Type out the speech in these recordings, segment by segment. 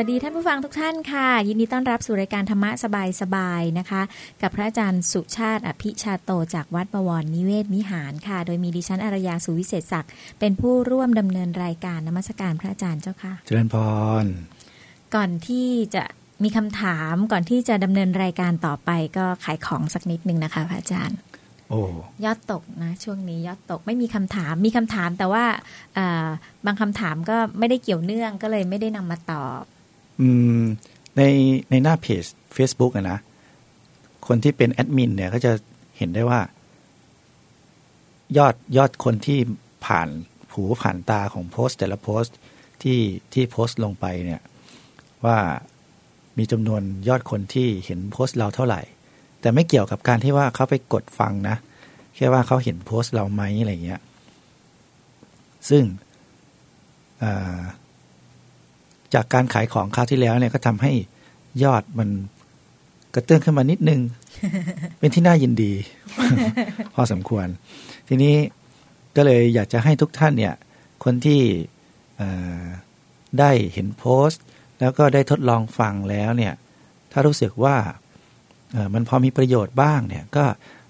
สวัสดีท่านผู้ฟังทุกท่านค่ะ ยินดีต้อนรับสู่รายการธรรมะสบายๆนะคะ กับพระอาจารย์สุชาติอภิชาโตจากวัดบวรนิเวศวิหารค่ะ โดยมีดิฉันอารยาสุวิเศษศักดิ์เป็นผู้ร่วมดำเนินรายการนมัสการพระอาจารย์เจ้าค่ะ เจริญพร ก่อนที่จะมีคำถามก่อนที่จะดำเนินรายการต่อไปก็ขายของสักนิดนึงนะคะ พระอาจารย์โอ้ยอดตกนะช่วงนี้ยอดตกไม่มีคำถามมีคำถามแต่ว่าอ่าบางคำถามก็ไม่ได้เกี่ยวเนื่องก็เลยไม่ได้นำมาตอบอืม ในในหน้าเพจ Facebook นะ คนที่เป็นแอดมินเนี่ยก็จะเห็นได้ว่า ยอดยอดคนที่ผ่านหูผ่านตาของโพสต์แต่ละโพสต์ที่ที่โพสต์ลงไปเนี่ยว่ามีจำนวนยอดคนที่เห็นโพสต์เราเท่าไหร่ แต่ไม่เกี่ยวกับการที่ว่าเขาไปกดฟังนะ แค่ว่าเขาเห็นโพสต์เราไหมอะไรเงี้ยซึ่งอ่า จากการขายของคราวที่แล้วเนี่ยก็ทำให้ยอดมันกระเตื้องขึ้นมานิดนึง เป็นที่น่ายินดี พอสมควร ทีนี้ก็เลยอยากจะให้ทุกท่านเนี่ย คนที่เอ่อได้เห็นโพสต์ แล้วก็ได้ทดลองฟังแล้วเนี่ย ถ้ารู้สึกว่าเอ่อมันพอมีประโยชน์บ้างเนี่ย ก็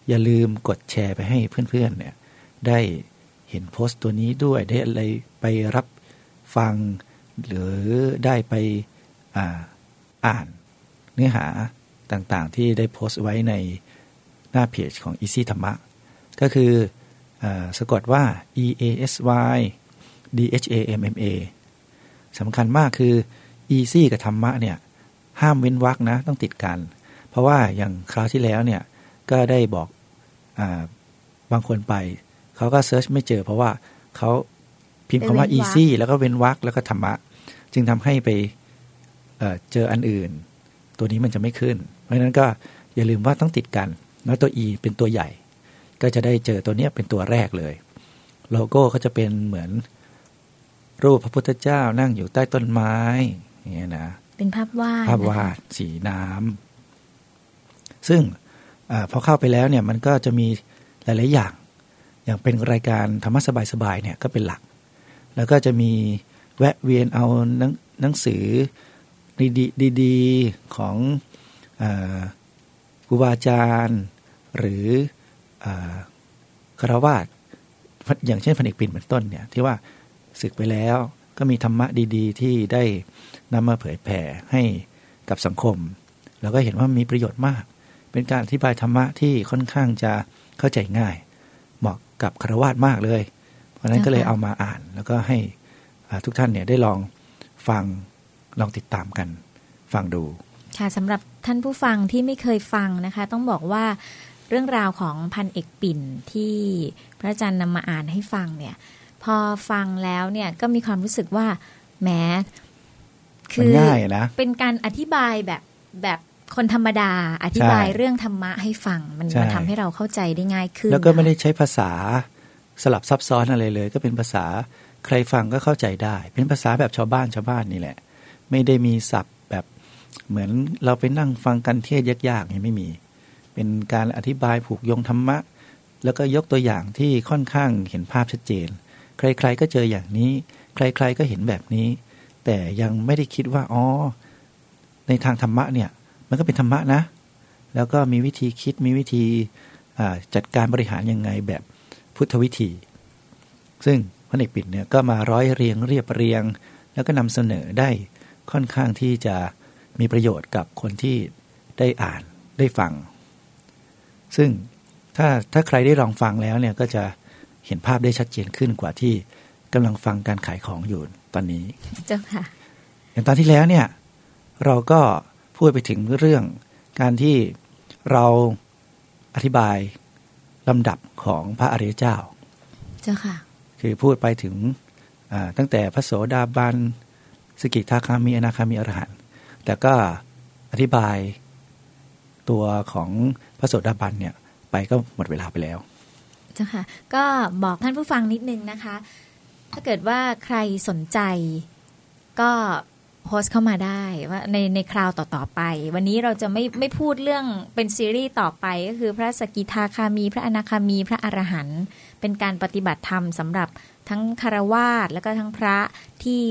อย่าลืมกดแชร์ไปให้เพื่อนๆเนี่ย ได้เห็นโพสต์ตัวนี้ด้วยได้อะไรไปรับฟัง หรือได้ไปอาอ่านเนื้อหาต่างๆ ที่ได้โพสต์ไว้ในหน้าเพจของ Easy ธรรมะ ก็คืออาสะกดว่า e a s y d h a m m a สำคัญมากคือ easy กับธรรมะเนี่ยห้ามเว้นวรรคนะต้องติดกัน เพราะว่าอย่างคราวที่แล้วเนี่ยก็ได้บอกอาบางคนไป เขาก็เซิร์ชไม่เจอเพราะว่าเขาพิมพ์คำว่าไปเว้นวรรค easy แล้วก็เว้นวรรคแล้วก็ธรรมะ จึงทำให้ไปเอ่อเจออันอื่น ตัวนี้มันจะไม่ขึ้น เพราะฉะนั้นก็อย่าลืมว่าต้องติดกัน แล้วตัว e เป็นตัวใหญ่ ก็จะได้เจอตัวเนี้ยเป็นตัวแรกเลย โลโก้ก็จะเป็นเหมือนรูปพระพุทธเจ้านั่งอยู่ใต้ต้นไม้อย่างเงี้ยนะเป็นภาพวาดภาพวาดสีน้ำซึ่งอาพอเข้าไปแล้วเนี่ยมันก็จะมีหลาย ๆ อย่าง อย่างเป็นรายการธรรมะสบายๆเนี่ยก็เป็นหลัก แล้วก็จะมี แวะเวียนเอาหนังหนังสือดีๆดีของครูบาอาจารย์ หรือคารวาสอย่างเช่นพันเอกปิ่นเป็นต้นเนี่ยที่ว่าศึกไปแล้วก็มีธรรมะดีๆ ที่ได้นำมาเผยแผ่ให้กับสังคม แล้วก็เห็นว่ามีประโยชน์มาก เป็นการอธิบายธรรมะที่ค่อนข้างจะเข้าใจง่าย เหมาะกับคารวาสมากเลย เพราะนั้นก็เลยเอามาอ่านแล้วก็ให้ ทุกท่านเนี่ยได้ลองฟังลองติดตามกัน ฟังดู ค่ะสำหรับท่านผู้ฟังที่ไม่เคยฟังนะคะ ต้องบอกว่าเรื่องราวของพันเอกปิ่นที่พระอาจารย์นำมาอ่านให้ฟังเนี่ย พอฟังแล้วเนี่ยก็มีความรู้สึกว่าแหมคืมันง่ายนะเป็นการอธิบายแบบแบบคนธรรมดาอธิบายใช่เรื่องธรรมะให้ฟัง มันใช่มันทำให้เราเข้าใจได้ง่ายขึ้น แล้วก็ไม่ได้นะคะใช้ภาษาสลับซับซ้อนอะไรเลย ก็เป็นภาษา ใครฟังก็เข้าใจได้ เป็นภาษาแบบชาวบ้านชาวบ้านนี่แหละ ไม่ได้มีศัพท์แบบเหมือนเราไปนั่งฟังกันเทศยากๆนี่ไม่มี เป็นการอธิบายผูกโยงธรรมะ แล้วก็ยกตัวอย่างที่ค่อนข้างเห็นภาพชัดเจน ใครๆก็เจออย่างนี้ ใครๆก็เห็นแบบนี้ แต่ยังไม่ได้คิดว่าอ๋อในทางธรรมะเนี่ยมันก็เป็นธรรมะนะ แล้วก็มีวิธีคิดมีวิธีจัดการบริหารยังไงแบบพุทธวิธี ซึ่ง พระเอกปิ่นเนี่ยก็มาร้อยเรียงเรียบเรียง แล้วก็นำเสนอได้ค่อนข้างที่จะมีประโยชน์กับคนที่ได้อ่านได้ฟัง ซึ่งถ้าถ้าใครได้ลองฟังแล้วเนี่ยก็จะเห็นภาพได้ชัดเจนขึ้นกว่าที่กำลังฟังการขายของอยู่ตอนนี้เจ้าค่ะอย่างตอนที่แล้วเนี่ยเราก็พูดไปถึงเรื่องการที่เราอธิบายลำดับของพระอริยเจ้า เจ้าค่ะ คือพูดไปถึงตั้งแต่พระโสดาบันสกิทาคามีอนาคามีอรหันต์แต่ก็อธิบายตัวของพระโสดาบันเนี่ยไปก็หมดเวลาไปแล้วเจ้าค่ะก็บอกท่านผู้ฟังนิดนึงนะคะ ถ้าเกิดว่าใครสนใจก็โพสเข้ามาได้ว่าในในคราวต่อ ๆ ไป วันนี้เราจะไม่ไม่พูดเรื่องเป็นซีรีส์ต่อไป ก็คือพระสกิทาคามี พระอนาคามี พระอรหันต์ เป็นการปฏิบัติธรรมสำหรับทั้งคารวาสแล้วก็ทั้งพระที่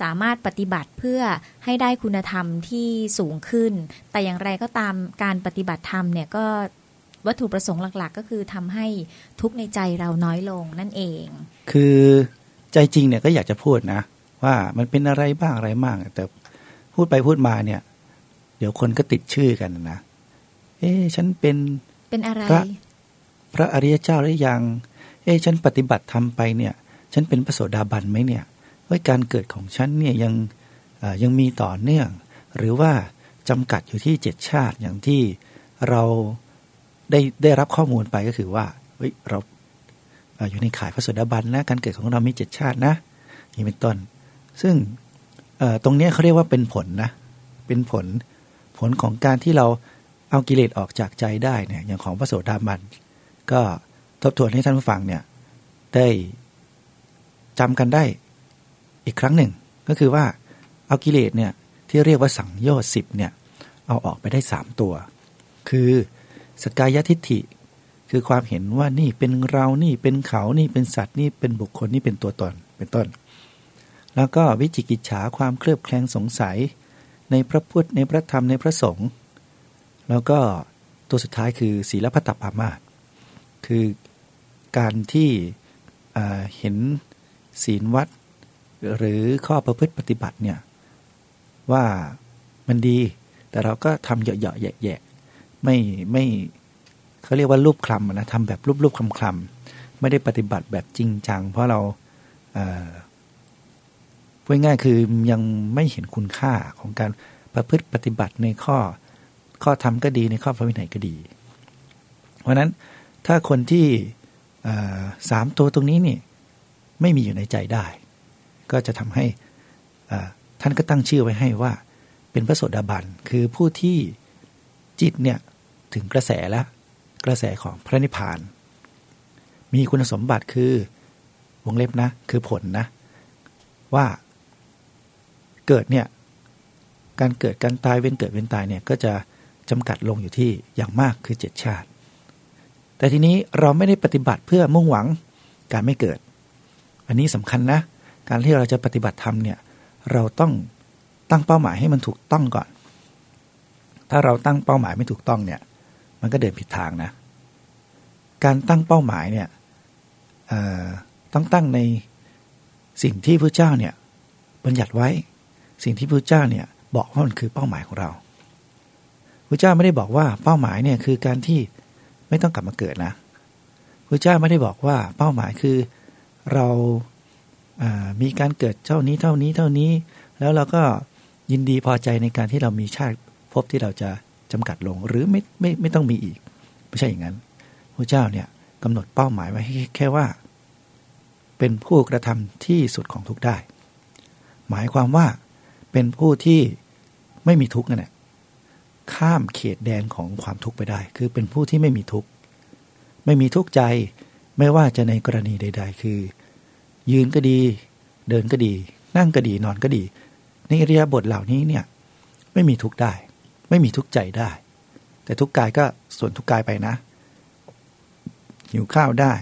สามารถปฏิบัติเพื่อให้ได้คุณธรรมที่สูงขึ้น แต่อย่างไรก็ตามการปฏิบัติธรรมเนี่ยก็วัตถุประสงค์หลัก ๆ ก็คือทำให้ทุกข์ในใจเราน้อยลงนั่นเอง คือใจจริงเนี่ยก็อยากจะพูดนะ ว่ามันเป็นอะไรบ้างอะไรบ้างแต่พูดไปพูดมาเนี่ย เดี๋ยวคนก็ติดชื่อกันนะ เอ๊ะฉันเป็นเป็นอะไร พระพระอริยเจ้าหรือยัง เอ๊ฉันปฏิบัติทำไปเนี่ย ฉันเป็นพระโสดาบันไหมเนี่ยว่าการเกิดของฉันเนี่ยยังยังมีต่อเนื่อง หรือว่าจำกัดอยู่ที่เจ็ดชาติอย่างที่เราได้ได้รับข้อมูลไปก็คือว่าเฮ้ยเราอยู่ในข่ายพระโสดาบันนะการเกิดของเรามีเจ็ดชาตินะนี่เป็นต้น ซึ่งตรงนี้เขาเรียกว่าเป็นผลนะ เป็นผลผลของการที่เราเอากิเลสออกจากใจได้เนี่ยอย่างของพระโสดาบันก็ ทบทวนให้ท่านผู้ฟังเนี่ยได้จำกันได้อีกครั้งหนึ่ง ก็คือว่าเอากิเลสเนี่ยที่เรียกว่าสังโยชน์สิบเนี่ยเอาออกไปได้สามตัว คือสกายทิฏฐิ คือความเห็นว่านี่เป็นเรานี่เป็นเขานี่เป็นสัตว์นี่เป็นบุคคลนี่เป็นตัวตนเป็นต้น แล้วก็วิจิกิจฉาความเคลือบแคลงสงสัย ในพระพุทธในพระธรรมในพระสงฆ์แล้วก็ตัวสุดท้ายคือศีลพัตตปามาคือ การที่เห็นศีลวัด หรือข้อประพฤติปฏิบัติเนี่ยว่ามันดี แต่เราก็ทำเหยาะๆแยะๆไม่ไม่เขาเรียกว่ารูปคลำนะทำแบบรูปๆคลำๆไม่ได้ปฏิบัติแบบจริงจัง เพราะเราเพูดง่ายคือยังไม่เห็นคุณค่าของการประพฤติปฏิบัติในข้อข้อธรรมก็ดีในข้อพระวินัยก็ดี เพราะนั้นถ้าคนที่ สามตัวตรงนี้นี่ไม่มีอยู่ในใจได้ ก็จะทำให้ท่านก็ตั้งชื่อไว้ให้ว่า เป็นพระโสดาบันคือผู้ที่จิตเนี่ยถึงกระแสแล้ว กระแสของพระนิพพาน มีคุณสมบัติคือวงเล็บนะ คือผลนะ ว่าเกิดเนี่ยการเกิดการตายเว้นเกิดเว้นตายเนี่ยก็จะจำกัดลงอยู่ที่อย่างมากคือเจ็ดชาติ แต่ทีนี้เราไม่ได้ปฏิบัติเพื่อมุ่งหวังการไม่เกิด อันนี้สำคัญนะ การที่เราจะปฏิบัติธรรมเนี่ย เราต้องตั้งเป้าหมายให้มันถูกต้องก่อน ถ้าเราตั้งเป้าหมายไม่ถูกต้องเนี่ย มันก็เดินผิดทางนะ การตั้งเป้าหมายเนี่ยต้องตั้งในสิ่งที่พระเจ้าเนี่ยบัญญัติไว้ สิ่งที่พระเจ้าเนี่ยบอกว่ามันคือเป้าหมายของเราพระเจ้าไม่ได้บอกว่าเป้าหมายเนี่ยคือการที่ ไม่ต้องกลับมาเกิดนะพระเจ้าไม่ได้บอกว่าเป้าหมายคือเราามีการเกิดเท่านี้เท่านี้เท่านี้ แล้วเราก็ยินดีพอใจในการที่เรามีชาติภพที่เราจะจำกัดลง หรือไม่ไม่ไม่ต้องมีอีก ไม่ใช่อย่างนั้นพระเจ้าเนี่ยกำหนดเป้าหมายไว้แค่ว่า เป็นผู้กระทำที่สุดของทุกได้ หมายความว่าเป็นผู้ที่ไม่มีทุกข์นั่นแหละ ข้ามเขตแดนของความทุกข์ไปได้ คือเป็นผู้ที่ไม่มีทุกข์ไม่มีทุกข์ใจไม่ว่าจะในกรณีใด ๆ คือ ยืนก็ดี เดินก็ดี นั่งก็ดีนอนก็ดี ในอริยบทเหล่านี้เนี่ยไม่มีทุกข์ได้ ไม่มีทุกข์ใจได้ แต่ทุกข์กายก็ส่วนทุกข์กายไปนะหิวข้าวได้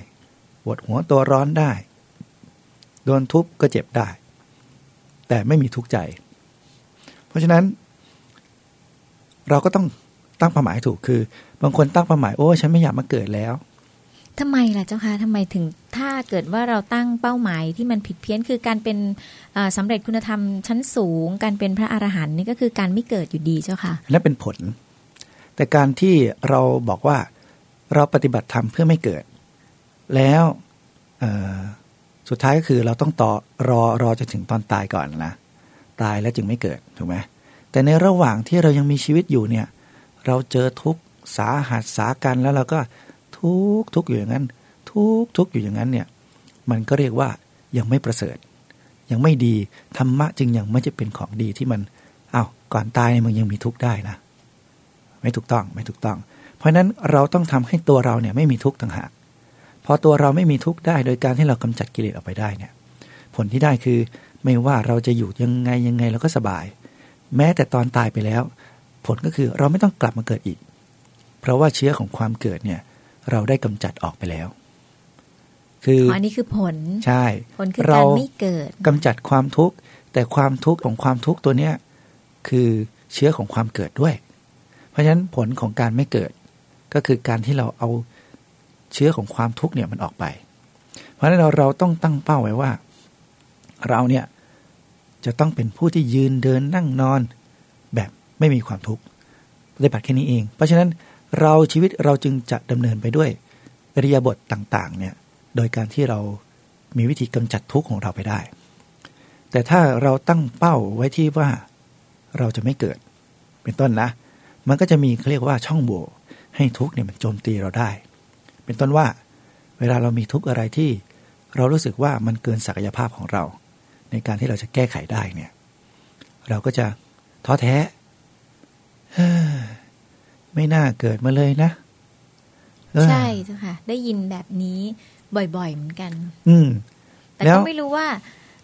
ปวดหัวตัวร้อนได้ โดนทุบก็เจ็บได้ แต่ไม่มีทุกข์ใจ เพราะฉะนั้น เราก็ต้องตั้งเป้าหมายให้ถูกคือ บางคนตั้งเป้าหมายโอ้ฉันไม่อยากมาเกิดแล้วทำไมล่ะเจ้าคะทำไมถึงถ้าเกิดว่าเราตั้งเป้าหมายที่มันผิดเพี้ยนคือการเป็นอ่าสำเร็จคุณธรรมชั้นสูง การเป็นพระอรหันต์นี่ก็คือการไม่เกิดอยู่ดีเจ้าค่ะนั่นเป็นผล แต่การที่เราบอกว่าเราปฏิบัติธรรมเพื่อไม่เกิด แล้วเอ่อสุดท้ายก็คือเราต้องต่อรอรอจนถึงตอนตายก่อนนะตายแล้วจึงไม่เกิดถูกไหม แต่ในระหว่างที่เรายังมีชีวิตอยู่เนี่ย เราเจอทุกสาหัสสากันแล้วเราก็ทุกทุกอยู่อย่างนั้น ทุกทุกอยู่อย่างนั้นเนี่ย มันก็เรียกว่ายังไม่ประเสริฐ ยังไม่ดีธรรมะจึงยังไม่จะเป็นของดีที่มันอา้าวก่อนตายมันยังมีทุกข์ได้นะ ไม่ถูกต้องไม่ถูกต้อง เพราะฉะนั้นเราต้องทำให้ตัวเราเนี่ยไม่มีทุกข์ต่างหากพอตัวเราไม่มีทุกข์ได้ โดยการที่เรากำจัดกิเลสออกไปได้เนี่ย ผลที่ได้คือไม่ว่าเราจะอยู่ยังไงยังไงเราก็สบาย แม้แต่ตอนตายไปแล้ว ผลก็คือเราไม่ต้องกลับมาเกิดอีก เพราะว่าเชื้อของความเกิดเนี่ย เราได้กำจัดออกไปแล้ว คืออ๋อออันนี้คือผลใช่ผลคือเราการไม่เกิดกำจัดความทุกข์ แต่ความทุกข์ของความทุกข์ตัวเนี้ยคือเชื้อของความเกิดด้วย เพราะฉะนั้นผลของการไม่เกิด ก็คือการที่เราเอาเชื้อของความทุกข์เนี่ยมันออกไป เพราะฉะนั้นเราเราต้องตั้งเป้าไว้ว่า เราเนี่ย จะต้องเป็นผู้ที่ยืนเดินนั่งนอน แบบไม่มีความทุกข์ปฏิบัติแค่นี้เอง เพราะฉะนั้นเราชีวิตเราจึงจะดำเนินไปด้วยอริยาบทต่างๆเนี่ยโดยการที่เรามีวิธีกำจัดทุกข์ของเราไปได้ แต่ถ้าเราตั้งเป้าไว้ที่ว่าเราจะไม่เกิด เป็นต้นนะ มันก็จะมีเขาเรียกว่าช่องโหว่ให้ทุกข์เนี่ยมันโจมตีเราได้ เป็นต้นว่า เวลาเรามีทุกข์อะไรที่เรารู้สึกว่ามันเกินศักยภาพของเรา ในการที่เราจะแก้ไขได้เนี่ย เราก็จะท้อแท้ไม่น่าเกิดมาเลยนะใช่เจ้าค่ะ ได้ยินแบบนี้บ่อยๆเหมือนกัน อืมแต่ก็ไม่รู้ว่า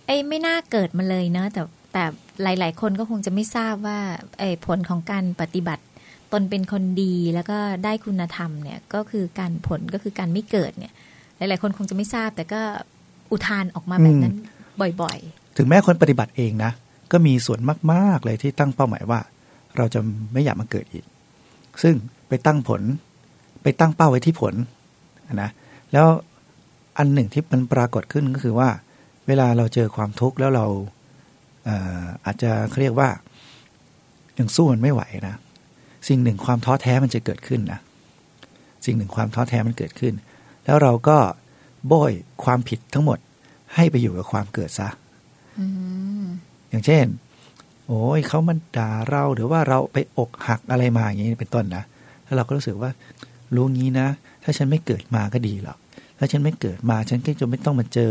ไอ้ไม่น่าเกิดมาเลยเนาะแต่แต่หลาย ๆ คนก็คงจะไม่ทราบว่าไอ้ผลของการปฏิบัติ ตนเป็นคนดีแล้วก็ได้คุณธรรมเนี่ย ก็คือการผลก็คือการไม่เกิดเนี่ย หลาย ๆ คนคงจะไม่ทราบ แต่ก็อุทานออกมาแบบนั้น บ่อยๆ ถึงแม้คนปฏิบัติเองนะ ก็มีส่วนมากๆเลยที่ตั้งเป้าหมายว่า เราจะไม่อยากมาเกิดอีก ซึ่งไปตั้งผล ไปตั้งเป้าไว้ที่ผลนะแล้วอันหนึ่งที่มันปรากฏขึ้นก็คือว่า เวลาเราเจอความทุกข์แล้วเราอาจจะเรียกว่ายังสู้มันไม่ไหวนะสิ่งหนึ่งความท้อแท้มันจะเกิดขึ้นนะสิ่งหนึ่งความท้อแท้มันเกิดขึ้น แล้วเราก็โบยความผิดทั้งหมด ให้ไปอยู่กับความเกิดซะอย่างเช่น โอ้ยเขามันด่าเราหรือว่าเราไปอกหักอะไรมาอย่างนี้เป็นต้นนะแล้วเราก็รู้สึกว่ารู้งี้นะ ถ้าฉันไม่เกิดมาก็ดีหรอกถ้าฉันไม่เกิดมาฉันก็จะไม่ต้องมาเจอ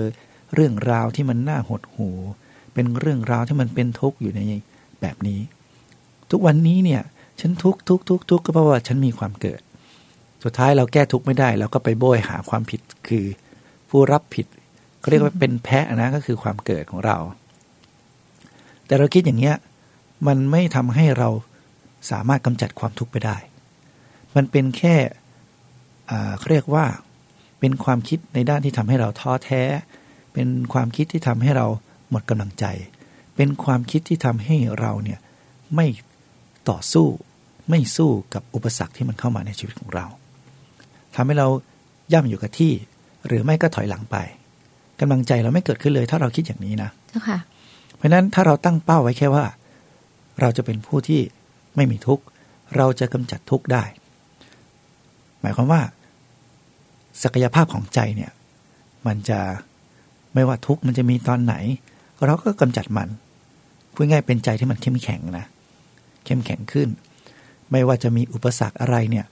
เรื่องราวที่มันน่าหดหูเป็นเรื่องราวที่มันเป็นทุกข์อยู่ในแบบนี้ ทุกวันนี้เนี่ย ฉันทุกทุกทุกทุกก็เพราะว่าฉันมีความเกิด สุดท้ายเราแก้ทุกข์ไม่ได้เราก็ไปโบยหาความผิดคือ ผู้รับผิด เขาเรียกว่าเป็นแพะนะก็คือความเกิดของเรา แต่เราคิดอย่างเงี้ยมันไม่ทำให้เราสามารถกำจัดความทุกข์ไปได้ มันเป็นแค่เขาเรียกว่าเป็นความคิดในด้านที่ทำให้เราท้อแท้ เป็นความคิดที่ทำให้เราหมดกำลังใจ เป็นความคิดที่ทำให้เราเนี่ยไม่ต่อสู้ไม่สู้กับอุปสรรคที่มันเข้ามาในชีวิตของเราทำให้เราย่ำอยู่กับที่ หรือไม่ก็ถอยหลังไป กำลังใจเราไม่เกิดขึ้นเลย ถ้าเราคิดอย่างนี้นะค่ะ เพราะนั้นถ้าเราตั้งเป้าไว้แค่ว่า เราจะเป็นผู้ที่ไม่มีทุกข์ เราจะกำจัดทุกข์ได้ หมายความว่า ศักยภาพของใจเนี่ย มันจะไม่ว่าทุกข์มันจะมีตอนไหน เราก็กำจัดมันพูดง่ายเป็นใจที่มันเข้มแข็งนะเข้มแข็งขึ้น ไม่ว่าจะมีอุปสรรคอะไรเนี่ย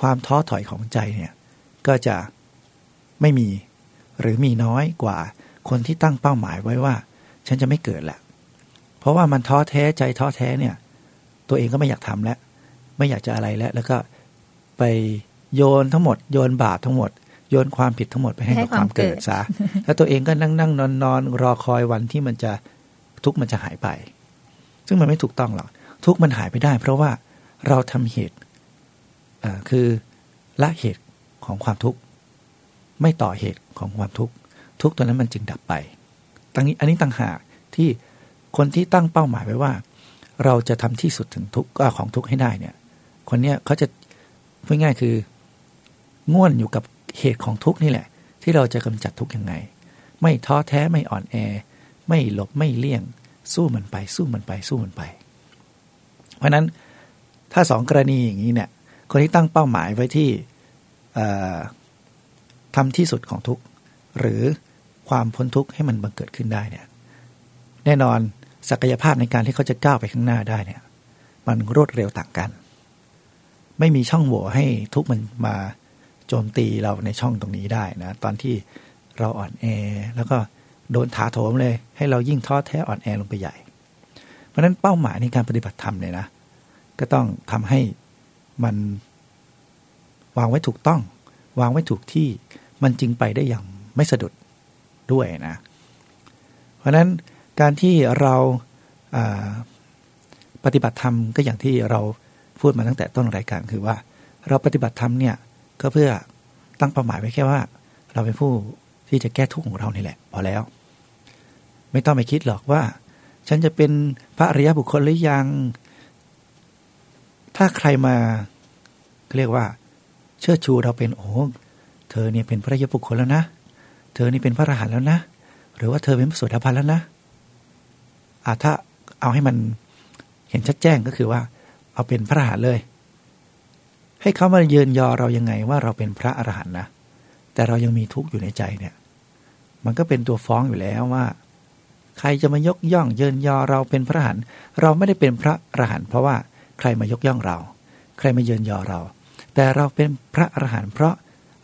ความท้อถอยของใจเนี่ย ก็จะไม่มี หรือมีน้อยกว่าคนที่ตั้งเป้าหมายไว้ว่า ฉันจะไม่เกิดแหละ เพราะว่ามันท้อแท้ใจท้อแท้เนี่ย ตัวเองก็ไม่อยากทำแล้ว ไม่อยากจะอะไรแล้ว แล้วก็ไปโยนทั้งหมด โยนบาปทั้งหมด โยนความผิดทั้งหมดไปให้กับความเกิดซะแล้วตัวเองก็นั่งนั่งนอนนอนรอคอยวันที่มันจะทุกมันจะหายไป ซึ่งมันไม่ถูกต้องหรอกทุกมันหายไปได้ เพราะว่าเราทำเหตุคือละเหตุของความทุกข์ ไม่ต่อเหตุของความทุกข์ ทุกตัวนั้นมันจึงดับไปตั้งนี้อันนี้ต่างหากที่คนที่ตั้งเป้าหมายไว้ว่า เราจะทำที่สุดถึงทุกข์ของทุกข์ให้ได้เนี่ย คนเนี้ยเขาจะพูดง่ายคือง่วนอยู่กับเหตุของทุกข์นี่แหละ ที่เราจะกำจัดทุกข์ยังไง ไม่ท้อแท้ไม่อ่อนแอ ไม่หลบไม่เลี่ยง สู้มันไป สู้มันไป สู้มันไป เพราะนั้นถ้าสองกรณีอย่างนี้เนี่ย คนที่ตั้งเป้าหมายไว้ที่ ทำที่สุดของทุกข์หรือความพ้นทุกข์ให้มันบังเกิดขึ้นได้เนี่ยแน่นอนศักยภาพในการที่เขาจะก้าวไปข้างหน้าได้เนี่ย มันรวดเร็วต่างกัน ไม่มีช่องโหว่ให้ทุกมันมาโจมตีเราในช่องตรงนี้ได้นะ ตอนที่เราอ่อนแอ แล้วก็โดนถาโถมเลย ให้เรายิ่งท้อแท้อ่อนแอลงไปใหญ่ เพราะนั้นเป้าหมายในการปฏิบัติธรรมเนี่ยนะ ก็ต้องทำให้มันวางไว้ถูกต้อง วางไว้ถูกที่ มันจึงไปได้อย่างไม่สะดุดด้วยนะ เพราะนั้นการที่เราปฏิบัติธรรมก็อย่างที่เราพูดมาตั้งแต่ต้นรายการคือว่า เราปฏิบัติธรรมเนี่ยก็เพื่อตั้งเป้าหมายไว้แค่ว่า เราเป็นผู้ที่จะแก้ทุกข์ของเรานี่แหละ พอแล้ว ไม่ต้องไปคิดหรอกว่า ฉันจะเป็นพระอริยบุคคลหรือยัง ถ้าใครมาเรียกว่า เชิดชูเราเป็นโอ้ เธอเนี่ยเป็นพระอริยบุคคลแล้วนะ เธอนี่เป็นพระอรหันต์แล้วนะ หรือว่าเธอเป็นพระโสดาบันแล้วนะอ่าถ้าเอาให้มันเห็นชัดแจ้งก็คือว่า เอาเป็นพระอรหันต์เลย ให้เขามาเยินยอเรายังไงว่าเราเป็นพระอรหันต์นะ แต่เรายังมีทุกข์อยู่ในใจเนี่ย มันก็เป็นตัวฟ้องอยู่แล้วว่า ใครจะมายกย่อง เยินยอเราเป็นพระอรหันต์เราไม่ได้เป็นพระอรหันต์เพราะว่าใครมายกย่องเรา ใครมาเยินยอเรา แต่เราเป็นพระอรหันต์เพราะ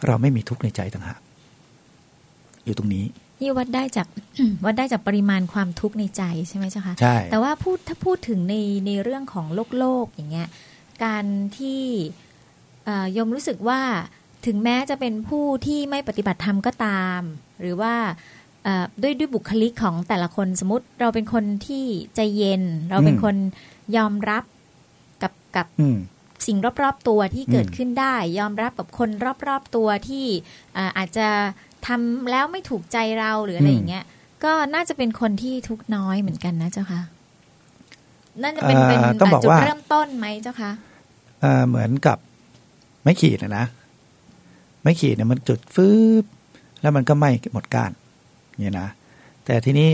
เราไม่มีทุกข์ในใจต่างหากอยู่ตรงนี้นี่วัดได้จากวัดได้จากปริมาณความทุกข์ในใจใช่ไหมเจ้าคะใช่แต่ว่าพูดถ้าพูดถึงในในเรื่องของโลกโลกอย่างเงี้ยการที่เอ่อยมรู้สึกว่าถึงแม้จะเป็นผู้ที่ไม่ปฏิบัติธรรมก็ตาม หรือว่าเอ่อด้วยด้วยบุคลิกของแต่ละคนสมมติเราเป็นคนที่ใจเย็น เราเป็นอืมคนยอมรับกับกับอืม สิ่งรอบๆตัวที่เกิดอืมขึ้นได้ ยอมรับกับคนรอบๆตัวที่อ่าอาจจะทำแล้วไม่ถูกใจเราหรืออะไรอย่างเงี้ย ก็น่าจะเป็นคนที่ทุกข์น้อยเหมือนกันนะเจ้าค่ะน่าจะเป็นเป็นอ่าต้องบอกจุดว่าเริ่มต้นไหมเจ้าคะเอ่อเหมือนกับไม้ขีดนะนะ ไม้ขีดเนี่ยมันจุดฟืบแล้วมันก็ไหม้หมดก้านเนี่ยนะ แต่ทีนี้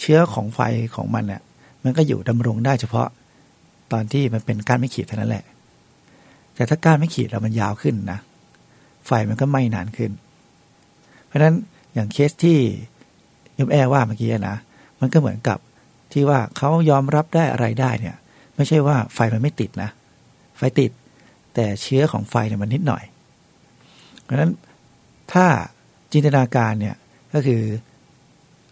เชื้อของไฟของมันเนี่ยมันก็อยู่ดำรงได้เฉพาะ ตอนที่มันเป็นก้านไม่ขีดเท่านั้นแหละ แต่ถ้าก้านไม่ขีดแล้วมันยาวขึ้นนะไฟมันก็ไหม้นานขึ้น เพราะฉะนั้นอย่างเคสที่ยมแอว่าเมื่อกี้นะมันก็เหมือนกับที่ว่าเขายอมรับได้อะไรได้เนี่ย ไม่ใช่ว่าไฟมันไม่ติดนะ ไฟติด แต่เชื้อของไฟเนี่ยมันนิดหน่อย เพราะฉะนั้นถ้าจินตนาการเนี่ยก็คือ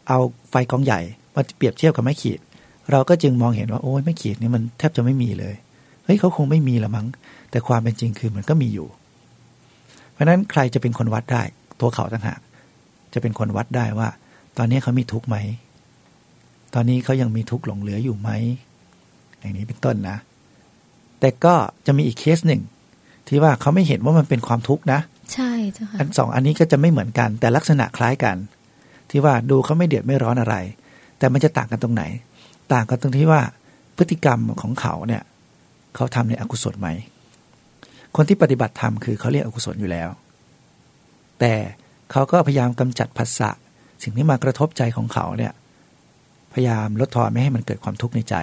เอาไฟกองใหญ่มาเปรียบเทียบกับไม้ขีด เราก็จึงมองเห็นว่าโอ้ยไม้ขีดนี่มันแทบจะไม่มีเลยเฮ้ยเขาคงไม่มีละมั้ง แต่ความเป็นจริงคือมันก็มีอยู่ เพราะฉะนั้นใครจะเป็นคนวัดได้ตัวเขาต่างหากจะเป็นคนวัดได้ว่า ตอนนี้เขามีทุกข์ไหม ตอนนี้เขายังมีทุกข์หลงเหลืออยู่ไหม อย่างนี้เป็นต้นนะ แต่ก็จะมีอีกเคสหนึ่ง ที่ว่าเขาไม่เห็นว่ามันเป็นความทุกข์นะ ใช่เจ้าค่ะอันสองอันนี้ก็จะไม่เหมือนกัน แต่ลักษณะคล้ายกัน ที่ว่าดูเขาไม่เดือดไม่ร้อนอะไร แต่มันจะต่างกันตรงไหน ต่างกันตรงที่ว่าพฤติกรรมของเขาเนี่ยเขาทำในอกุศลไหม คนที่ปฏิบัติธรรมคือเขาเรียกอกุศลอยู่แล้ว แต่เขาก็พยายามกำจัดภาษะสิ่งที่มากระทบใจของเขาเนี่ยพยายามลดทอนไม่ให้มันเกิดความทุกข์ในใจ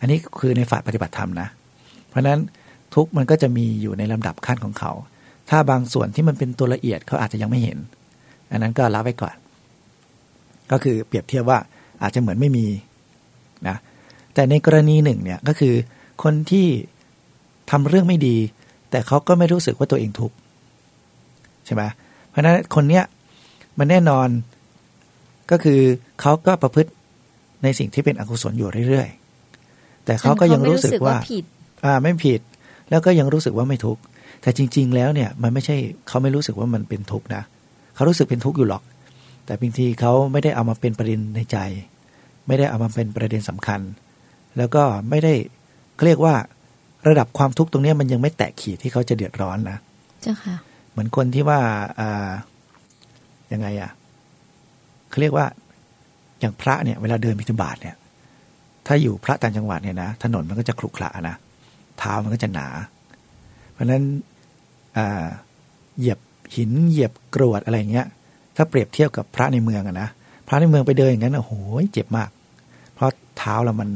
อันนี้คือในฝ่ายปฏิบัติธรรมนะ เพราะฉะนั้นทุกข์มันก็จะมีอยู่ในลำดับขั้นของเขา ถ้าบางส่วนที่มันเป็นตัวละเอียดเขาอาจจะยังไม่เห็น อันนั้นก็รับไว้ก่อน ก็คือเปรียบเทียบว่าอาจจะเหมือนไม่มี นะแต่ในกรณีหนึ่งเนี่ยก็คือคนที่ทำเรื่องไม่ดี แต่เขาก็ไม่รู้สึกว่าตัวเองทุกข์ใช่ไหมเพราะฉะนั้นคนเนี้ยมันแน่นอนก็คือเขาก็ประพฤติในสิ่งที่เป็นอกุศลอยู่เรื่อยๆ แต่เขาก็ยังรู้สึกว่าผิดอ่าไม่ผิด แล้วก็ยังรู้สึกว่าไม่ทุกข์แต่จริง ๆ แล้วเนี่ยมันไม่ใช่เขาไม่รู้สึกว่ามันเป็นทุกข์นะเขารู้สึกเป็นทุกข์อยู่หรอก แต่บางทีเขาไม่ได้เอามาเป็นประเด็นในใจ ไม่ได้เอามาเป็นประเด็นสำคัญ แล้วก็ไม่ได้เขาเรียกว่าระดับความทุกข์ตรงเนี้ยมันยังไม่แตะขีดที่เขาจะเดือดร้อนนะเจ้าค่ะ เหมือนคนที่ว่าอ่ายังไงอะเขาเรียกว่าอย่างพระเนี่ยเวลาเดินบิณฑบาตเนี่ย ถ้าอยู่พระต่างจังหวัดเนี่ยนะถนนมันก็จะขรุขระนะเท้ามันก็จะหนา เพราะฉะนั้นอ่าเหยียบหินเหยียบกรวดอะไรอย่างเงี้ย ถ้าเปรียบเทียบกับพระในเมืองอะนะพระในเมืองไปเดินอย่างนั้นโอ้โหเจ็บมากเพราะเท้าเรามัน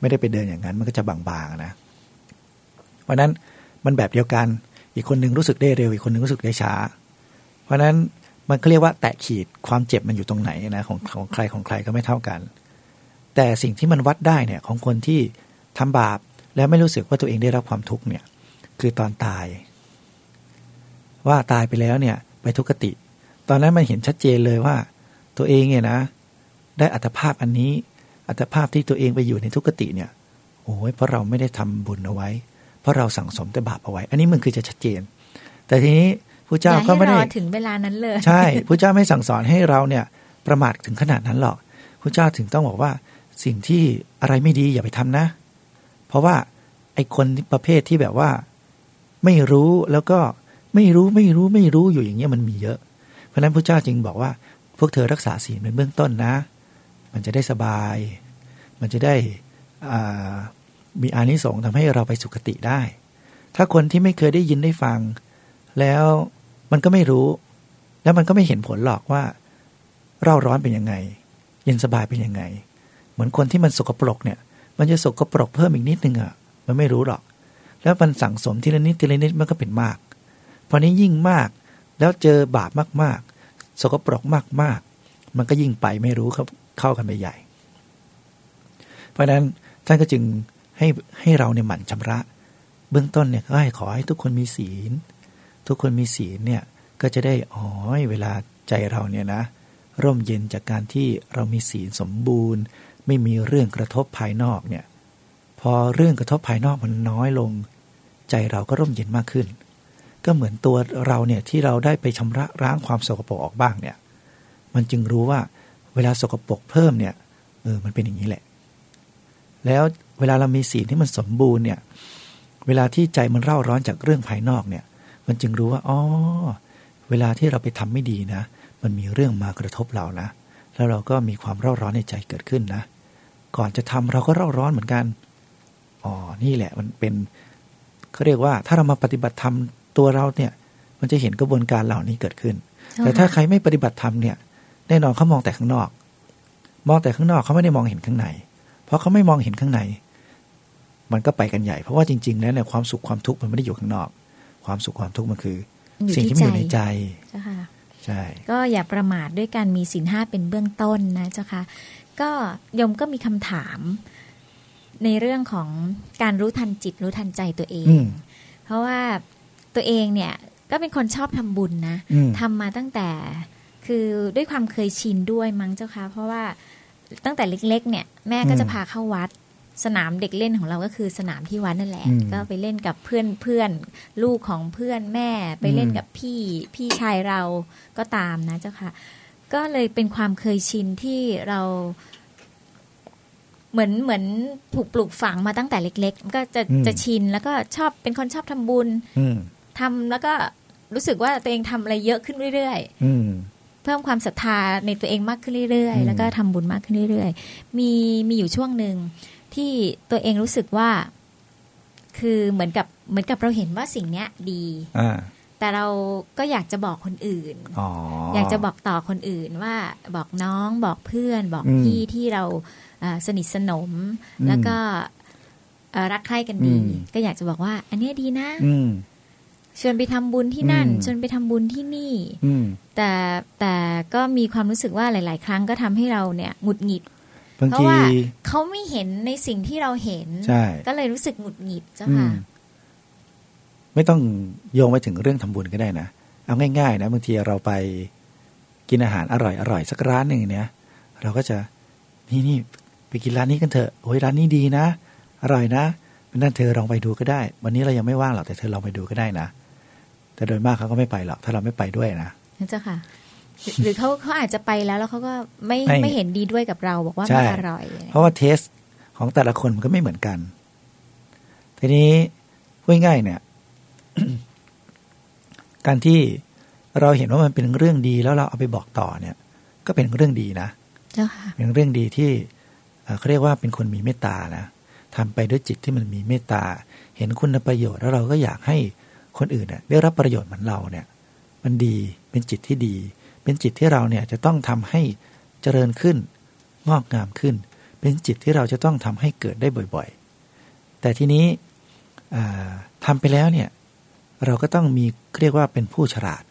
ไม่ได้ไปเดินอย่างนั้น มันก็จะบางๆนะ เพราะนั้นมันแบบเดียวกัน อีกคนหนึ่งรู้สึกได้เร็ว อีกคนหนึ่งรู้สึกได้ช้า เพราะฉะนั้นมันก็เรียกว่าแตะขีดความเจ็บมันอยู่ตรงไหนนะของของใครของใครก็ไม่เท่ากัน แต่สิ่งที่มันวัดได้เนี่ยของคนที่ทำบาปแล้วไม่รู้สึกว่าตัวเองได้รับความทุกข์เนี่ยคือตอนตาย ว่าตายไปแล้วเนี่ยไปทุกขติ ตอนนั้นมันเห็นชัดเจนเลยว่า ตัวเองเนี่ยนะ ได้อัตภาพอันนี้ อัตภาพที่ตัวเองไปอยู่ในทุกขติเนี่ยโอ้ยเพราะเราไม่ได้ทำบุญเอาไว้ เพราะเราสั่งสมแต่บาปเอาไว้ อันนี้มันคือจะชัดเจน แต่ทีนี้พระเจ้าอย่าก็ให้ไม่รได้อถึงเวลานั้นเลย ใช่พระเจ้าไม่สั่งสอนให้เราเนี่ยประมาทถึงขนาดนั้นหรอกพระเจ้าถึงต้องบอกว่าสิ่งที่อะไรไม่ดีอย่าไปทำนะ เพราะว่าไอ้คนประเภทที่แบบว่า ไม่รู้แล้วก็ไม่รู้ไม่รู้ไม่รู้อยู่อย่างเงี้ยมันมีเยอะ เพราะฉะนั้นพระเจ้าจึงบอกว่า พวกเธอรักษาศีลเป็นเบื้องต้นนะ มันจะได้สบาย มันจะได้มีอานิสงส์ทำให้เราไปสุคติได้ ถ้าคนที่ไม่เคยได้ยินได้ฟัง แล้วมันก็ไม่รู้ แล้วมันก็ไม่เห็นผลหรอกว่า เร่าร้อนเป็นยังไง เย็นสบายเป็นยังไง เหมือนคนที่มันสกปรกเนี่ย มันจะสกปรกเพิ่มอีกนิดนึงอะ่ะ มันไม่รู้หรอก แล้วมันสั่งสมทีละนิดทีละนิดมันก็เป็นมาก พอนี้ยิ่งมาก แล้วเจอบาปมากๆ สกปรกมากๆ มันก็ยิ่งไปไม่รู้เข้า เข้ากันไปใหญ่ เพราะนั้นท่านก็จึงให้ให้เราเนี่ยหมั่นชำระ เบื้องต้นเนี่ยก็ให้ขอให้ทุกคนมีศีล ทุกคนมีศีลเนี่ยก็จะได้อ๋อเวลาใจเราเนี่ยนะ ร่มเย็นจากการที่เรามีศีลสมบูรณ์ ไม่มีเรื่องกระทบภายนอกเนี่ยพอเรื่องกระทบภายนอกมันน้อยลง ใจเราก็ร่มเย็นมากขึ้น ก็เหมือนตัวเราเนี่ยที่เราได้ไปชำระร้างความสกปรกออกบ้างเนี่ยมันจึงรู้ว่า เวลาสกปรกเพิ่มเนี่ยเออมันเป็นอย่างนี้แหละ แล้วเวลาเรามีศีลที่มันสมบูรณ์เนี่ย เวลาที่ใจมันเร่าร้อนจากเรื่องภายนอกเนี่ย มันจึงรู้ว่าอ๋อเวลาที่เราไปทำไม่ดีนะ มันมีเรื่องมากระทบเรานะแล้วเราก็มีความเร่าร้อนในใจเกิดขึ้นนะ ก่อนจะทำเราก็เร่าร้อนเหมือนกันอ๋อนี่แหละมันเป็นเขาเรียกว่าถ้าเรามาปฏิบัติธรรมตัวเราเนี่ย มันจะเห็นกระบวนการเหล่านี้เกิดขึ้น แต่ถ้าใครไม่ปฏิบัติธรรมเนี่ย แน่นอนเขามองแต่ข้างนอก มองแต่ข้างนอกเขาไม่ได้มองเห็นข้างใน เพราะเขาไม่มองเห็นข้างใน มันก็ไปกันใหญ่ เพราะว่าจริง ๆ แล้วเนี่ยความสุขความทุกข์มันไม่ได้อยู่ข้างนอก ความสุขความทุกข์มันคือ สิ่งที่มีอยู่ในใจใช่ก็อย่าประมาทด้วยการมีสินห้าเป็นเบื้องต้นนะเจ้าค่ะก็ยมก็มีคำถาม ในเรื่องของการรู้ทันจิตรู้ทันใจตัวเอง เพราะว่าตัวเองเนี่ยก็เป็นคนชอบทำบุญนะทำมาตั้งแต่ คือด้วยความเคยชินด้วยมั้งเจ้าค่ะเพราะว่าตั้งแต่เล็ก ๆ เนี่ยแม่ก็จะพาเข้าวัดสนามเด็กเล่นของเราก็คือสนามที่วัดนั่นแหละ ก็ไปเล่นกับเพื่อนเพื่อนลูกของเพื่อนแม่ไปเล่นกับพี่พี่ชายเราก็ตามนะเจ้าค่ะ ก็เลยเป็นความเคยชินที่เรา เหมือนเหมือนถูกปลูกฝังมาตั้งแต่เล็ก ๆ ก็จะจะชินแล้วก็ชอบเป็นคนชอบทำบุญทำแล้วก็รู้สึกว่าตัวเองทำอะไรเยอะขึ้นเรื่อยๆ เพิ่มความศรัทธาในตัวเองมากขึ้นเรื่อย ๆ แล้วก็ทำบุญมากขึ้นเรื่อย ๆ มีมีอยู่ช่วงหนึ่งที่ตัวเองรู้สึกว่า คือเหมือนกับเหมือนกับเราเห็นว่าสิ่งเนี้ยดีแต่เราก็อยากจะบอกคนอื่นออยากจะบอกต่อคนอื่นว่าบอกน้องบอกเพื่อน บอกพี่ที่เราสนิทสนม แล้วก็รักใคร่กันดี ก็อยากจะบอกว่า อันนี้ดีนะ ชวนไปทำบุญที่นั่น ชวนไปทำบุญที่นี่แต่แต่ก็มีความรู้สึกว่าหลาย ๆ ครั้งก็ทำให้เราเนี่ยหงุดหงิดบางทีเขาไม่เห็นในสิ่งที่เราเห็นใช่ก็เลยรู้สึกหงุดหงิดเจ้าค่ะไม่ต้องโยงไปถึงเรื่องทำบุญก็ได้นะเอาง่าย ๆ นะบางทีเราไปกินอาหารอร่อยอร่อยสักร้านหนึ่งเนี่ยเราก็จะนี่นี่ไปกินร้านนี้กันเถอะโอ้ยร้านนี้ดีนะ อร่อยนะนั่นเธอลองไปดูก็ได้ วันนี้เรายังไม่ว่างหรอกแต่เธอลองไปดูก็ได้นะ แต่โดยมากเขาก็ไม่ไปหรอกถ้าเราไม่ไปด้วยนะเจ้าค่ะ หรือเขาเขาอาจจะไปแล้วแล้วเขาก็ไม่ไม่เห็นดีด้วยกับเราบอกว่าไม่อร่อย เพราะว่าเทสของแต่ละคนมันก็ไม่เหมือนกัน ทีนี้พูดง่ายเนี่ย การที่เราเห็นว่ามันเป็นเรื่องดีแล้วเราเอาไปบอกต่อเนี่ย ก็เป็นเรื่องดีนะเป็นเรื่องดีที่เขาเรียกว่าเป็นคนมีเมตตานะทำไปด้วยจิตที่มันมีเมตตา เห็นคุณประโยชน์แล้วเราก็อยากให้ คนอื่นเนี่ยได้รับประโยชน์เหมือนเราเนี่ยมันดีเป็นจิตที่ดี เป็นจิตที่เราเนี่ยจะต้องทำให้เจริญขึ้น งอกงามขึ้น เป็นจิตที่เราจะต้องทำให้เกิดได้บ่อยๆ แต่ทีนี้ทำไปแล้วเนี่ยเราก็ต้องมีเรียกว่าเป็นผู้ฉลาด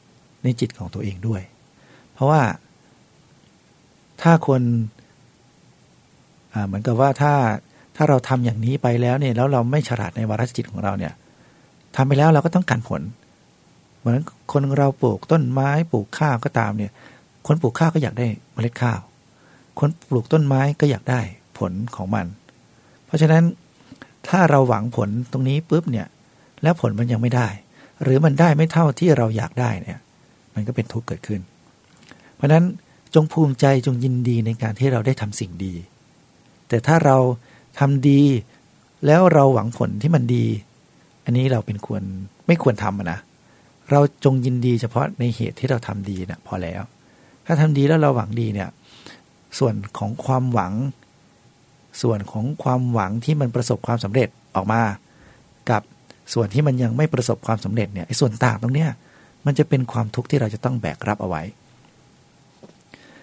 ในจิตของตัวเองด้วย เพราะว่าถ้าคนเหมือนกับว่าถ้าถ้าเราทำอย่างนี้ไปแล้วเนี่ยแล้วเราไม่ฉลาดในวาระจิตของเราเนี่ย ทำไปแล้วเราก็ต้องการผล เหมือนคนเราปลูกต้นไม้ปลูกข้าวก็ตามเนี่ย คนปลูกข้าวก็อยากได้เมล็ดข้าว คนปลูกต้นไม้ก็อยากได้ผลของมัน เพราะฉะนั้นถ้าเราหวังผลตรงนี้ปุ๊บเนี่ย แล้วผลมันยังไม่ได้ หรือมันได้ไม่เท่าที่เราอยากได้เนี่ย มันก็เป็นทุกข์เกิดขึ้น เพราะฉะนั้นจงภูมิใจจงยินดีในการที่เราได้ทำสิ่งดี แต่ถ้าเราทำดีแล้วเราหวังผลที่มันดี อันนี้เราเป็นควรไม่ควรทำนะ เราจงยินดีเฉพาะในเหตุที่เราทำดีนะี่ยพอแล้ว ถ้าทำดีแล้วเราหวังดีเนี่ย ส่วนของความหวัง ส่วนของความหวังที่มันประสบความสำเร็จออกมา กับส่วนที่มันยังไม่ประสบความสำเร็จเนี่ยไอ้ส่วนต่างตรงเนี้ยมันจะเป็นความทุกข์ที่เราจะต้องแบกรับเอาไว้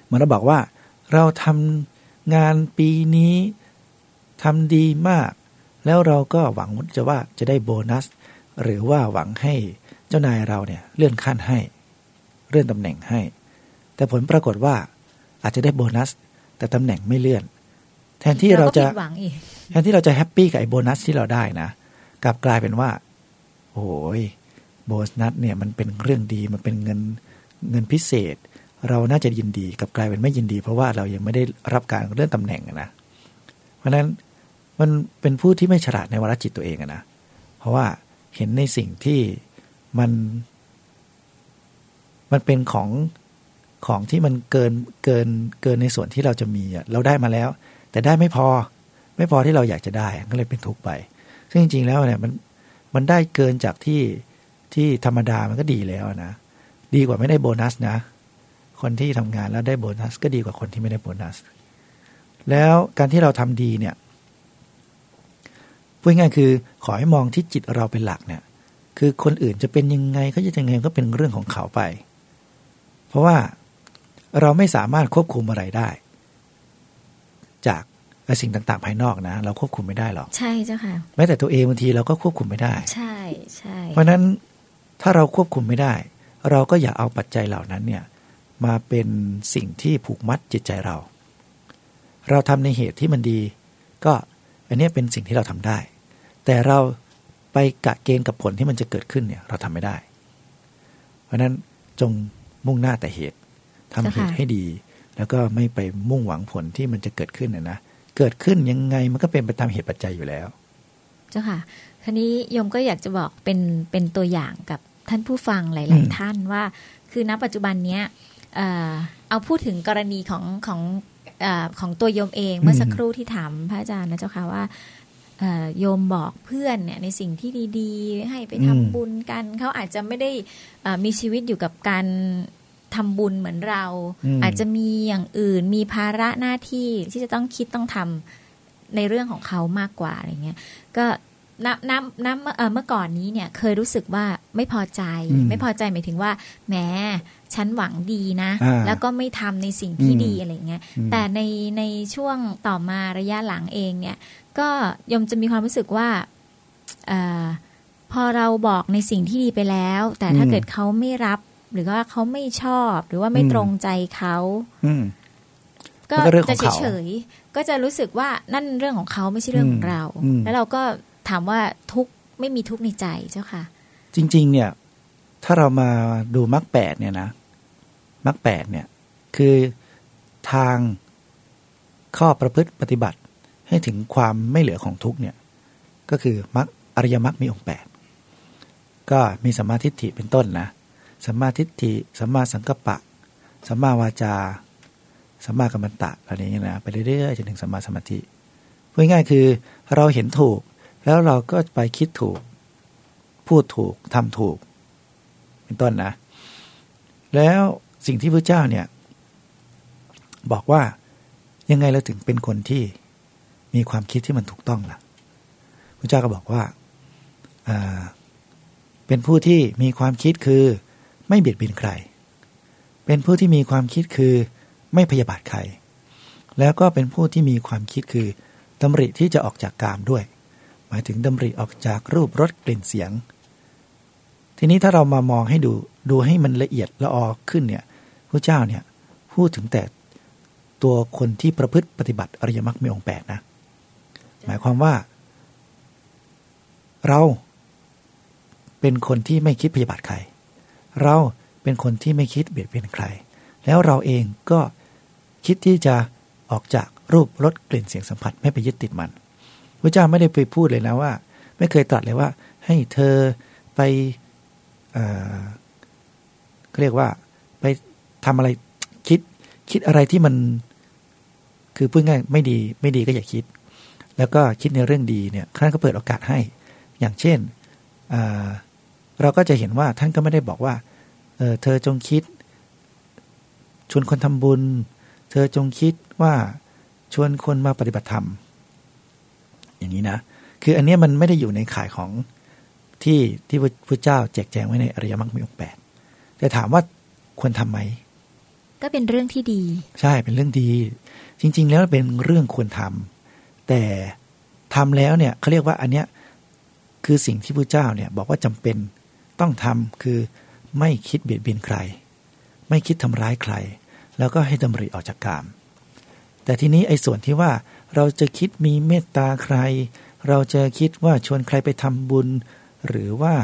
เหมือนเราบอกว่าเราทำงานปีนี้ทำดีมาก แล้วเราก็หวังจะว่าจะได้โบนัส หรือว่าหวังให้เจ้านายเราเนี่ยเลื่อนขั้นให้ เลื่อนตำแหน่งให้ แต่ผลปรากฏว่าอาจจะได้โบนัส แต่ตำแหน่งไม่เลื่อน แทนที่เราจะก็ผิดหวังอีกแทนที่เราจะ happy กับไอ้โบนัสที่เราได้นะกลับกลายเป็นว่า โอ้ยโบนัสเนี่ยมันเป็นเรื่องดีมันเป็นเงินเงินพิเศษ เราน่าจะยินดีกลับกลายเป็นไม่ยินดี เพราะว่าเรายังไม่ได้รับการเลื่อนตำแหน่งอะนะเพราะฉะนั้น มันเป็นผู้ที่ไม่ฉลาดในวรจิตตัวเองอะนะเพราะว่าเห็นในสิ่งที่มัน มันเป็นของของที่มันเกินเกินเกินในส่วนที่เราจะมีอะเราได้มาแล้ว แต่ได้ไม่พอ ไม่พอที่เราอยากจะได้ก็เลยเป็นทุกข์ไป ซึ่งจริงๆแล้วเนี่ยมันมันได้เกินจากที่ที่ธรรมดามันก็ดีแล้วนะดีกว่าไม่ได้โบนัสนะ คนที่ทำงานแล้วได้โบนัส ก็ดีกว่าคนที่ไม่ได้โบนัส แล้วการที่เราทำดีเนี่ย พูดง่ายๆคือขอให้มองที่จิตเราเป็นหลักเนี่ย คือคนอื่นจะเป็นยังไงเขาจะยังไงก็เป็นเรื่องของเขาไป เพราะว่าเราไม่สามารถควบคุมอะไรได้ จากสิ่งต่างๆ ภายนอกนะ เราควบคุมไม่ได้หรอกใช่เจ้าค่ะแม้แต่ตัวเองบางทีเราก็ควบคุมไม่ได้ ใช่ใช่เพราะฉะนั้นถ้าเราควบคุมไม่ได้ เราก็อย่าเอาปัจจัยเหล่านั้นเนี่ย มาเป็นสิ่งที่ผูกมัดจิตใจเรา เราทำในเหตุที่มันดี ก็ อันเนี้ยเป็นสิ่งที่เราทำได้ แต่เราไปกะเกณฑ์กับผลที่มันจะเกิดขึ้นเนี่ยเราทำไม่ได้ เพราะฉะนั้นจงมุ่งหน้าแต่เหตุทำเหตุให้ดี แล้วก็ไม่ไปมุ่งหวังผลที่มันจะเกิดขึ้นนะนะเกิดขึ้นยังไงมันก็เป็นไปตามเหตุปัจจัยอยู่แล้ว เจ้าค่ะทีนี้โยมก็อยากจะบอกเป็นเป็นตัวอย่างกับท่านผู้ฟังหอืลายมๆท่านว่า คือณปัจจุบันเนี้ยเอ่อเอาพูดถึงกรณีของของเออ ของตัวโยมเองเมื่อสักครู่ที่ถามพระอาจารย์นะเจ้าค่ะว่าเอ่อโยมบอกเพื่อนเนี่ยในสิ่งที่ดีๆ ให้ไปทำบุญกัน เขาอาจจะไม่ได้เอ่อมีชีวิตอยู่กับการทำบุญเหมือนเราอืมอาจจะมีอย่างอื่นมีภาระหน้าที่ที่จะต้องคิดต้องทำในเรื่องของเขามากกว่าอะไรเงี้ยก็ น้ำน้ำน้ำเอ่อเมื่อก่อนนี้เนี่ยเคยรู้สึกว่าไม่พอใจอืมไม่พอใจหมายถึงว่าแหมฉันหวังดีนะอ่าแล้วก็ไม่ทำในสิ่งที่อืมดีอะไรเงี้ยอืมแต่ในในช่วงต่อมาระยะหลังเองเนี่ย ก็ยมจะมีความรู้สึกว่าเออพอเราบอกในสิ่งที่ดีไปแล้ว แต่ถ้าอืมเกิดเขาไม่รับ หรือว่าเขาไม่ชอบ หรือว่าไม่อืมตรงใจเขาอืมก็มันก็เรื่องขจะองเขาเฉยๆก็จะรู้สึกว่านั่นเรื่องของเขาไม่ใช่เรื่องของเราอืมแล้วเราก็ ถามว่าทุกไม่มีทุกในใจเจ้าค่ะ จริง ๆ เนี่ย ถ้าเรามาดูมรรคแปดเนี่ยนะมรรคแปดเนี่ย คือทางข้อประพฤติปฏิบัติให้ถึงความไม่เหลือของทุกเนี่ย ก็คือมรรคอริยมรรคมีองค์แปดก็มีสัมมาทิฏฐิเป็นต้นนะสัมมาทิฏฐิสัมมาสังกัปปะสัมมาวาจาสัมมากัมมันตะอะไรอย่างเงี้ยนะไปเรื่อยๆจนถึงสัมมาสมาธิพูดง่ายคือเราเห็นถูก แล้วเราก็ไปคิดถูก พูดถูกทำถูก เป็นต้นนะ แล้วสิ่งที่พระเจ้าเนี่ย บอกว่ายังไงเราถึงเป็นคนที่มีความคิดที่มันถูกต้องล่ะพระเจ้าก็บอกว่าเป็นผู้ที่มีความคิดคือไม่เบียดเบียนใคร เป็นผู้ที่มีความคิดคือไม่พยาบาทใคร แล้วก็เป็นผู้ที่มีความคิดคือดำริที่จะออกจากกามด้วย หมายถึงดำริออกจากรูปรสกลิ่นเสียง ทีนี้ถ้าเรามามองให้ดูดูให้มันละเอียดละออขึ้นเนี่ยพระเจ้าเนี่ยพูดถึงแต่ตัวคนที่ประพฤติปฏิบัติอริยมรรคมีองค์แปดนะหมายความว่า เราเป็นคนที่ไม่คิดพยาบาทใคร เราเป็นคนที่ไม่คิดเบียดเบียนใคร แล้วเราเองก็คิดที่จะออกจากรูปรสกลิ่นเสียงสัมผัสไม่ไปยึดติดมัน พระเจ้าไม่ได้ไปพูดเลยนะว่า ไม่เคยตรัสเลยว่า ให้เธอไปเขาเรียกว่าไปทำอะไรคิดคิดอะไรที่มันคือพูดง่ายไม่ดีไม่ดีก็อย่าคิด แล้วก็คิดในเรื่องดีเนี่ยท่านก็เปิดโอกาสให้ อย่างเช่นเราก็จะเห็นว่าท่านก็ไม่ได้บอกว่าเเธอจงคิด ชวนคนทำบุญ เธอจงคิดว่าชวนคนมาปฏิบัติธรรม อย่างนี้นะ คืออันเนี้ยมันไม่ได้อยู่ในข่ายของที่ที่พระเจ้าแจกแจงไว้ในอริยมรรคมีองค์แปดแต่ถามว่าควรทำไหม ก็เป็นเรื่องที่ดี ใช่เป็นเรื่องดี จริง ๆ แล้วเป็นเรื่องควรทำแต่ทำแล้วเนี่ยเขาเรียกว่าอันเนี้ยคือสิ่งที่พระเจ้าเนี่ยบอกว่าจำเป็นต้องทำคือไม่คิดเบียดเบียนใคร ไม่คิดทำร้ายใคร แล้วก็ให้ดำริออกจากกาม แต่ทีนี้ไอ้ส่วนที่ว่า เราจะคิดมีเมตตาใคร เราจะคิดว่าชวนใครไปทำบุญ หรือว่า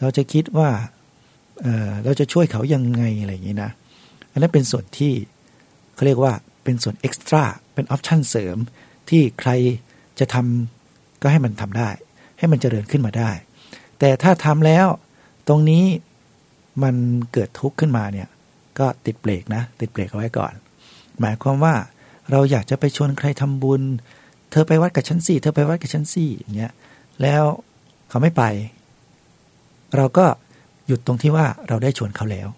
เราจะคิดว่าเเราจะช่วยเขายังไงอะไรอย่างนี้นะ อันนั้นเป็นส่วนที่เขาเรียกว่าเป็นส่วนเอ็กซ์ตร้าเป็นออปชันเสริม ที่ใครจะทำก็ให้มันทำได้ ให้มันเจริญขึ้นมาได้ แต่ถ้าทำแล้วตรงนี้มันเกิดทุกข์ขึ้นมาเนี่ยก็ติดเบรกนะ ติดเบรกเอาไว้ก่อน หมายความว่า เราอยากจะไปชวนใครทำบุญ เธอไปวัดกับฉันสี่เธอไปวัดกับฉันสี่อย่างเงี้ยแล้วเขาไม่ไป เราก็หยุดตรงที่ว่าเราได้ชวนเขาแล้ว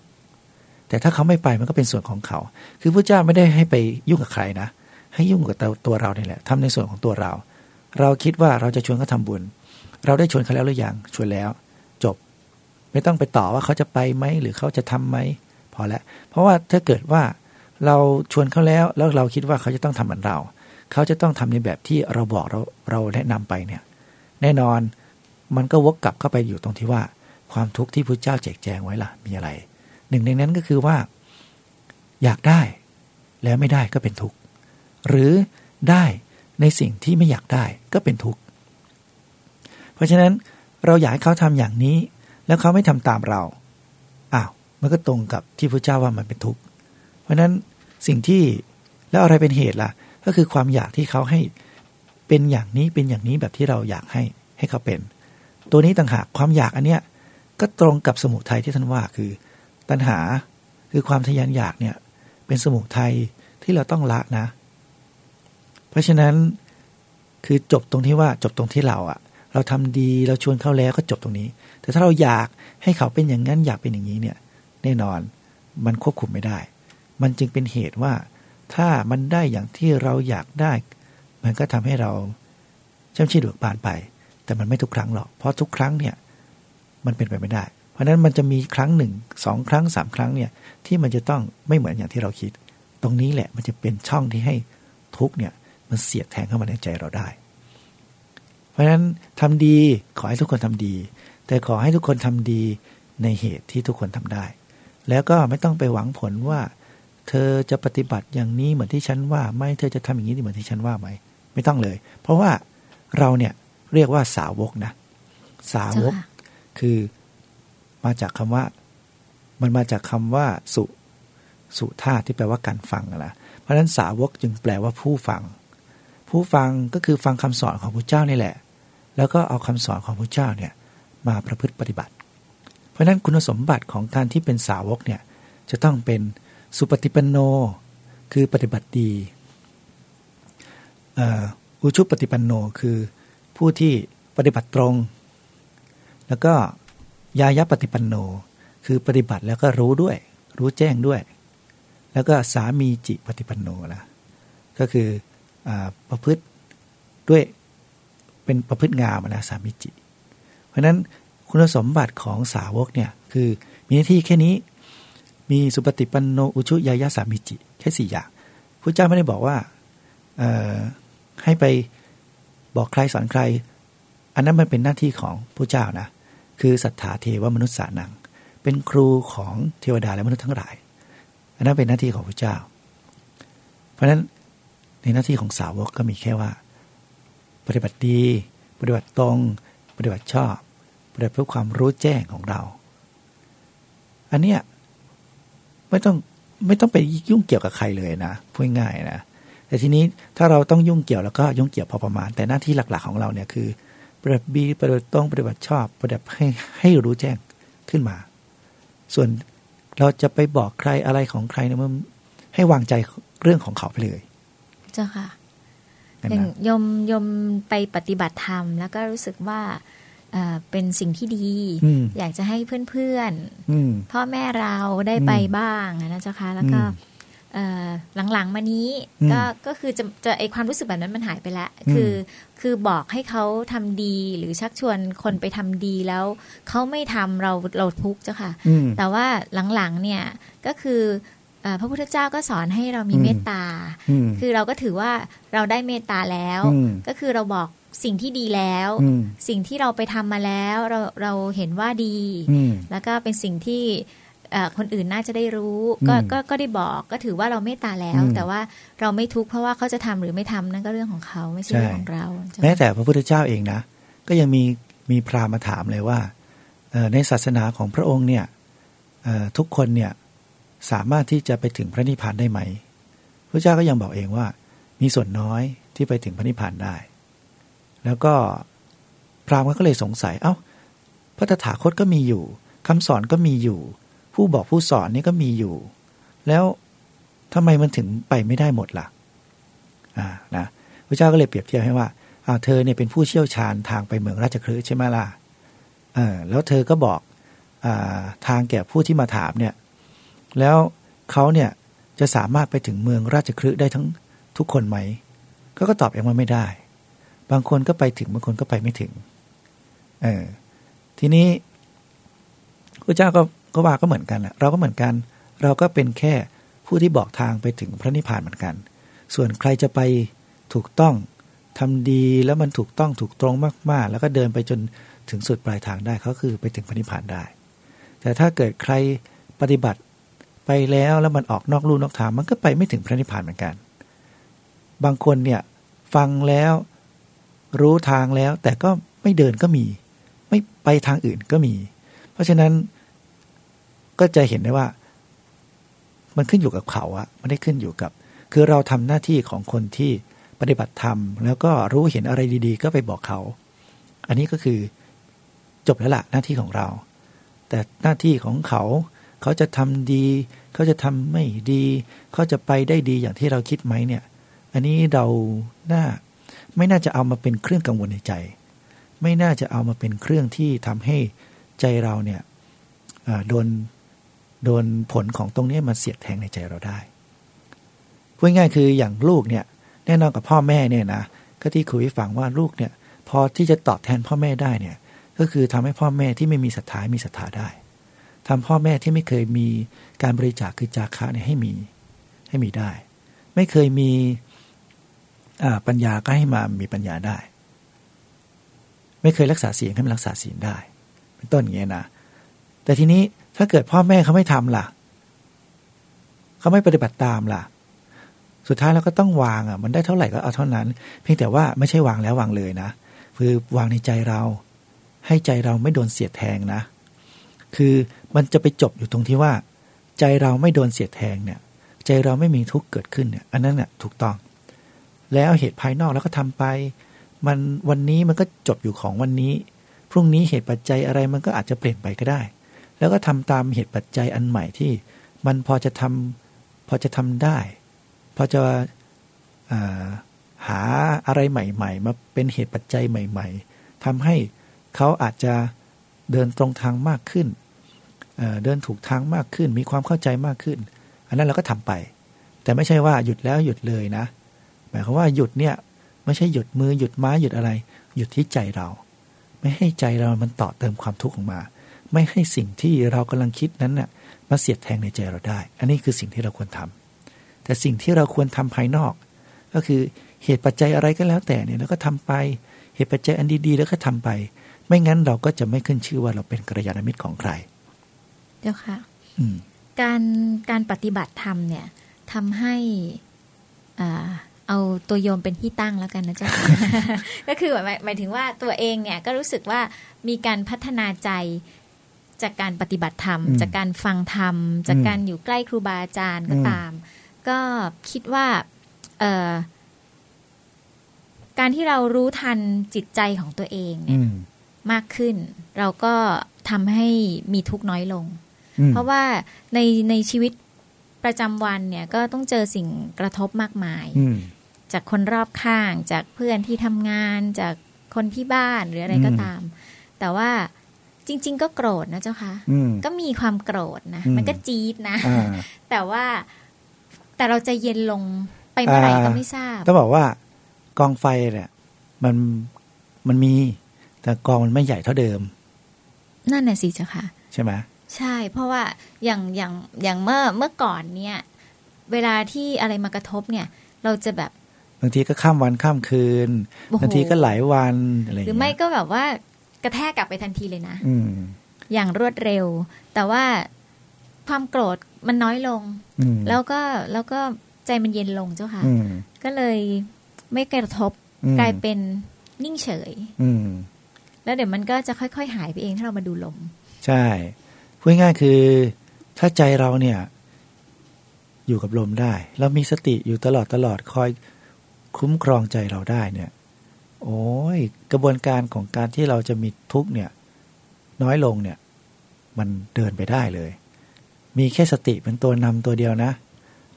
แต่ถ้าเขาไม่ไปมันก็เป็นส่วนของเขา คือพระเจ้าไม่ได้ให้ไปยุ่งกับใครนะ ให้ยุ่งกับตัวเราเนี่ยแหละทำในส่วนของตัวเรา เราคิดว่าเราจะชวนเขาทาบุญ เราได้ชวนเขาแล้วหรือยังชวนแล้ว จบ ไม่ต้องไปต่อว่าเขาจะไปไหมหรือเขาจะทํำไหมพอแล้วเพราะว่าถ้าเกิดว่า เราชวนเขาแล้วแล้วเราคิดว่าเขาจะต้องทำเหมือนเรา เขาจะต้องทำในแบบที่เราบอกเราเราแนะนำไปเนี่ย แน่นอนมันก็วกกลับเข้าไปอยู่ตรงที่ว่า ความทุกข์ที่พระเจ้าแจกแจงไว้ล่ะ มีอะไร หนึ่งในนั้นก็คือว่า อยากได้แล้วไม่ได้ก็เป็นทุกข์หรือได้ในสิ่งที่ไม่อยากได้ก็เป็นทุกข์เพราะฉะนั้นเราอยากให้เขาทำอย่างนี้ แล้วเขาไม่ทำตามเราอ้าวมันก็ตรงกับที่พระเจ้าว่ามันเป็นทุกข์ เพราะนั้นสิ่งที่แล้วอะไรเป็นเหตุล่ะ ก็คือความอยากที่เขาให้เป็นอย่างนี้เป็นอย่างนี้แบบที่เราอยากให้ให้เขาเป็น ตัวนี้ต่างหากความอยากอันเนี้ยก็ตรงกับสมุทัยที่ท่านว่าคือ ตัณหาคือความทยานอยากเนี่ยเป็นสมุทัยที่เราต้องละนะ เพราะฉะนั้นคือจบตรงที่ว่าจบตรงที่เราอะเราทำดีเราชวนเขาแล้วก็จบตรงนี้ แต่ถ้าเราอยากให้เขาเป็นอย่างนั้นอยากเป็นอย่างนี้เนี่ย แน่นอนมันควบคุมไม่ได้ มันจึงเป็นเหตุว่า ถ้ามันได้อย่างที่เราอยากได้ มันก็ทำให้เราช่ำชี้ดวกบานไป แต่มันไม่ทุกครั้งหรอก เพราะทุกครั้งเนี่ยมันเป็นไปไม่ได้ เพราะนั้นมันจะมีครั้งหนึ่งสองครั้งสามครั้งเนี่ยที่มันจะต้องไม่เหมือนอย่างที่เราคิด ตรงนี้แหละมันจะเป็นช่องที่ให้ทุกเนี่ยมันเสียดแทงเข้ามาในใจเราได้ เพราะฉะนั้นทำดีขอให้ทุกคนทำดี แต่ขอให้ทุกคนทำดีในเหตุที่ทุกคนทำได้ แล้วก็ไม่ต้องไปหวังผลว่า เธอจะปฏิบัติอย่างนี้เหมือนที่ฉันว่าไม่เธอจะทำอย่างนี้เหมือนที่ฉันว่าไหมไม่ต้องเลย เพราะว่าเราเนี่ยเรียกว่าสาวกนะ สาวกคือมาจากคำว่า มันมาจากคำว่าสุสุท่าที่แปลว่าการฟังนะเพราะฉะนั้นสาวกจึงแปลว่าผู้ฟัง ผู้ฟังก็คือฟังคำสอนของพระเจ้านี่แหละ แล้วก็เอาคำสอนของพระเจ้าเนี่ยมาประพฤติปฏิบัติ เพราะฉะนั้นคุณสมบัติของการที่เป็นสาวกเนี่ยจะต้องเป็น สุปฏิปันโน คือปฏิบัติดีอุชุปฏิปันโนคือผู้ที่ปฏิบัติตรง แล้วก็ยายะปฏิปันโน คือปฏิบัติแล้วก็รู้ด้วย รู้แจ้งด้วย แล้วก็สามีจิปฏิปันโนนะก็คืออประพฤติด้วยเป็นประพฤติงามนะสามีจิ เพราะฉะนั้นคุณสมบัติของสาวกเนี่ยคือมีหน้าที่แค่นี้ มีสุปฏิปันโนอุชุยายะสามิจิ แค่สี่อย่างพระเจ้าไม่ได้บอกว่าให้ไปบอกใครสอนใคร อันนั้นมันเป็นหน้าที่ของพระเจ้านะ คือสัทธาเทวมนุษย์สานัง เป็นครูของเทวดาและมนุษย์ทั้งหลาย อันนั้นเป็นหน้าที่ของพระเจ้า เพราะฉะนั้นในหน้าที่ของสาวกก็มีแค่ว่า ปฏิบัติดี ปฏิบัติตรง ปฏิบัติชอบ ปฏิบัติเพื่อความรู้แจ้งของเรา อันเนี้ย ไม่ต้องไม่ต้องไปยุ่งเกี่ยวกับใครเลยนะพูดง่ายนะแต่ทีนี้ถ้าเราต้องยุ่งเกี่ยวแล้วก็ยุ่งเกี่ยวพอประมาณ แต่หน้าที่หลัก ๆของเราเนี่ยคือปฏิบัติบีปฏิบัติตรงปฏิบัติชอบปฏิบัติให้ให้รู้แจ้งขึ้นมา ส่วนเราจะไปบอกใครอะไรของใครเนี่ยมันให้วางใจเรื่องของเขาไปเลย เจ้าค่ะอย่างยมยมไปปฏิบัติธรรม แล้วก็รู้สึกว่า เป็นสิ่งที่ดี อยากจะให้เพื่อนๆพ่อแม่เราได้ไปบ้างนะเจ้าค่ะแล้วก็เอ่อหลังๆมานี้อืมก็ก็คือจะจะไอความรู้สึกแบบนั้นมันหายไปแล้วอืมคือคือบอกให้เขาทำดีหรือชักชวนคนไปทำดีแล้วเขาไม่ทำเราเราทุกข์เจ้าค่ะอืมแต่ว่าหลังๆเนี่ยก็คือเอ่อ พระพุทธเจ้าก็สอนให้เรามีอืมเมตตาอืมคือเราก็ถือว่าเราได้เมตตาแล้วอืมก็คือเราบอกสิ่งที่ดีแล้วอืมสิ่งที่เราไปทำมาแล้ว เราเราเห็นว่าดีอืมแล้วก็เป็นสิ่งที่เอ่อคนอื่นน่าจะได้รู้ก็อืมก็ก็ได้บอกก็ถือว่าเราเมตตาแล้วอืมแต่ว่าเราไม่ทุกข์เพราะว่าเขาจะทำหรือไม่ทำนั่นก็เรื่องของเขาไม่ใช่ใช่เรื่องของเราใช่ไหมแม้แต่พระพุทธเจ้าเองนะ ก็ยังมีมีพราหมณ์มาถามเลยว่าเอ่อในศาสนาของพระองค์เนี่ยเอ่อทุกคนเนี่ย สามารถที่จะไปถึงพระนิพพานได้ไหมพระเจ้าก็ยังบอกเองว่า มีส่วนน้อยที่ไปถึงพระนิพพานได้ แล้วก็พราหมณ์ก็เลยสงสัย เอ้า พระตถาคตก็มีอยู่คำสอนก็มีอยู่ ผู้บอกผู้สอนนี่ก็มีอยู่ แล้วทำไมมันถึงไปไม่ได้หมดล่ะอ่านะพระเจ้าก็เลยเปรียบเทียบให้ว่าอ้าวเธอเนี่ยเป็นผู้เชี่ยวชาญทางไปเมืองราชคฤห์ใช่ไหมล่ะเออแล้วเธอก็บอกอาทางแก่ผู้ที่มาถามเนี่ย แล้วเขาเนี่ยจะสามารถไปถึงเมืองราชคฤห์ได้ทั้งทุกคนไหม ก็ก็ตอบเองว่าไม่ได้ บางคนก็ไปถึงบางคนก็ไปไม่ถึง เออ ทีนี้พระเจ้าก็ก็ว่าก็เหมือนกันแหละเราก็เหมือนกัน เราก็เป็นแค่ผู้ที่บอกทางไปถึงพระนิพพานเหมือนกัน ส่วนใครจะไปถูกต้องทำดีแล้วมันถูกต้องถูกตรงมาก ๆ แล้วก็เดินไปจนถึงสุดปลายทางได้เขาคือไปถึงพระนิพพานได้ แต่ถ้าเกิดใครปฏิบัติ ไปแล้วแล้วมันออกนอกลู่นอกทางมันก็ไปไม่ถึงพระนิพพานเหมือนกัน บางคนเนี่ยฟังแล้วรู้ทางแล้ว แต่ก็ไม่เดินก็มี ไม่ไปทางอื่นก็มี เพราะฉะนั้นก็จะเห็นได้ว่า มันขึ้นอยู่กับเขาอะไม่ได้ขึ้นอยู่กับ คือเราทำหน้าที่ของคนที่ปฏิบัติธรรม แล้วก็รู้เห็นอะไรดี ๆ ก็ไปบอกเขา อันนี้ก็คือจบแล้วละหน้าที่ของเรา แต่หน้าที่ของเขา เขาจะทำดี เขาจะทำไม่ดี เขาจะไปได้ดีอย่างที่เราคิดไหมเนี่ย อันนี้เราน่าไม่น่าจะเอามาเป็นเครื่องกังวลในใจ ไม่น่าจะเอามาเป็นเครื่องที่ทำให้ใจเราเนี่ยอ่อโดนโดนผลของตรงนี้มาเสียดแทงในใจเราได้พูดง่ายคืออย่างลูกเนี่ยแน่นอนกับพ่อแม่เนี่ยนะก็ที่คุยฟังว่าลูกเนี่ยพอที่จะตอบแทนพ่อแม่ได้เนี่ยก็คือทำให้พ่อแม่ที่ไม่มีศรัทธามีศรัทธาได้ ทำพ่อแม่ที่ไม่เคยมีการบริจาคคือจาคะเนี่ยให้มีให้มีได้ ไม่เคยมีปัญญาก็ให้มามีปัญญาได้ ไม่เคยรักษาศีลให้มันรักษาศีลได้ เป็นต้นอย่างเงี้ยนะแต่ทีนี้ถ้าเกิดพ่อแม่เขาไม่ทำล่ะเขาไม่ปฏิบัติตามล่ะ สุดท้ายเราก็ต้องวางอะ มันได้เท่าไหร่ก็เอาเท่านั้น เพียงแต่ว่าไม่ใช่วางแล้ววางเลยนะคือวางในใจเรา ให้ใจเราไม่โดนเสียดแทงนะ คือมันจะไปจบอยู่ตรงที่ว่า ใจเราไม่โดนเสียดแทงเนี่ยใจเราไม่มีทุกข์เกิดขึ้นเนี่ยอันนั้นเนี่ยถูกต้อง แล้วเหตุภายนอกเราก็ทำไป มันวันนี้มันก็จบอยู่ของวันนี้ พรุ่งนี้เหตุปัจจัยอะไรมันก็อาจจะเปลี่ยนไปก็ได้ แล้วก็ทำตามเหตุปัจจัยอันใหม่ที่ มันพอจะทำพอจะทำได้ พอจะอ่าหาอะไรใหม่ ๆ มาเป็นเหตุปัจจัยใหม่ ๆทำให้เขาอาจจะ เดินตรงทางมากขึ้นเเดินถูกทางมากขึ้น มีความเข้าใจมากขึ้น อันนั้นเราก็ทำไป แต่ไม่ใช่ว่าหยุดแล้วหยุดเลยนะ หมายความว่าหยุดเนี่ยไม่ใช่หยุดมือหยุดไม้หยุดอะไร หยุดที่ใจเรา ไม่ให้ใจเรามันต่อเติมความทุกข์ออกมา ไม่ให้สิ่งที่เรากำลังคิดนั้นน่ะมาเสียดแทงในใจเราได้ อันนี้คือสิ่งที่เราควรทำแต่สิ่งที่เราควรทำภายนอก ก็คือเหตุปัจจัยอะไรก็แล้วแต่เนี่ยเราก็ทำไป เหตุปัจจัยอันดีๆ แล้วก็ทำไป ไม่งั้นเราก็จะไม่ขึ้นชื่อว่าเราเป็นกัลยาณมิตรของใคร เจ้าค่ะอืมการการปฏิบัติธรรมเนี่ยทำให้อ่าเอาตัวโยมเป็นที่ตั้งแล้วกันนะเจ้าก็คือหมายหมายถึงว่าตัวเองเนี่ยก็รู้สึกว่ามีการพัฒนาใจจากการปฏิบัติธรรมอืมจากการฟังธรรม จากการอยู่ใกล้ครูบาอาจารย์ก็อืมตาม ก็คิดว่าเอ่อการที่เรารู้ทันจิตใจของตัวเองเนี่อืย มมากขึ้น เราก็ทำให้มีทุกข์น้อยลงอืมเพราะว่าในในชีวิตประจำวันเนี่ยก็ต้องเจอสิ่งกระทบมากมายอืมจากคนรอบข้างจากเพื่อนที่ทำงานจากคนที่บ้านหรืออะไรก็อืมตาม แต่ว่าจริง ๆ ก็โกรธนะเจ้าคะอืมก็มีความโกรธนะอืมมันก็จี๊ดนะอ่าแต่ว่าแต่เราจะเย็นลงไปเมื่อไหร่ก็ไม่ทราบต้องบอกว่ากองไฟเนี่ย มันมันมี แต่กองมันไม่ใหญ่เท่าเดิม นั่นน่ะสิเจ้าค่ะ ใช่ไหมใช่ เพราะว่าอย่างอย่างอย่างเมื่อเมื่อก่อนเนี่ย เวลาที่อะไรมากระทบเนี่ย เราจะแบบบางทีก็ข้ามวันข้ามคืนโอ้โหบางทีก็หลายวันอะไรอหย่างรือเงี้ยไม่ก็แบบว่ากระแทกกลับไปทันทีเลยนะอืมอย่างรวดเร็ว แต่ว่าความโกรธมันน้อยลงอืมแล้วก็แล้วก็ใจมันเย็นลงเจ้าค่ะอืมก็เลยไม่กระทบอืมกลายเป็นนิ่งเฉยอืม แล้วเดี๋ยวมันก็จะค่อย ๆ หายไปเองถ้าเรามาดูลม ใช่พูดง่ายคือ ถ้าใจเราเนี่ย อยู่กับลมได้แล้วมีสติอยู่ตลอดตลอดคอยคุ้มครองใจเราได้เนี่ย โอ้ยกระบวนการของการที่เราจะมีทุกเนี่ย น้อยลงเนี่ย มันเดินไปได้เลย มีแค่สติเป็นตัวนำตัวเดียวนะ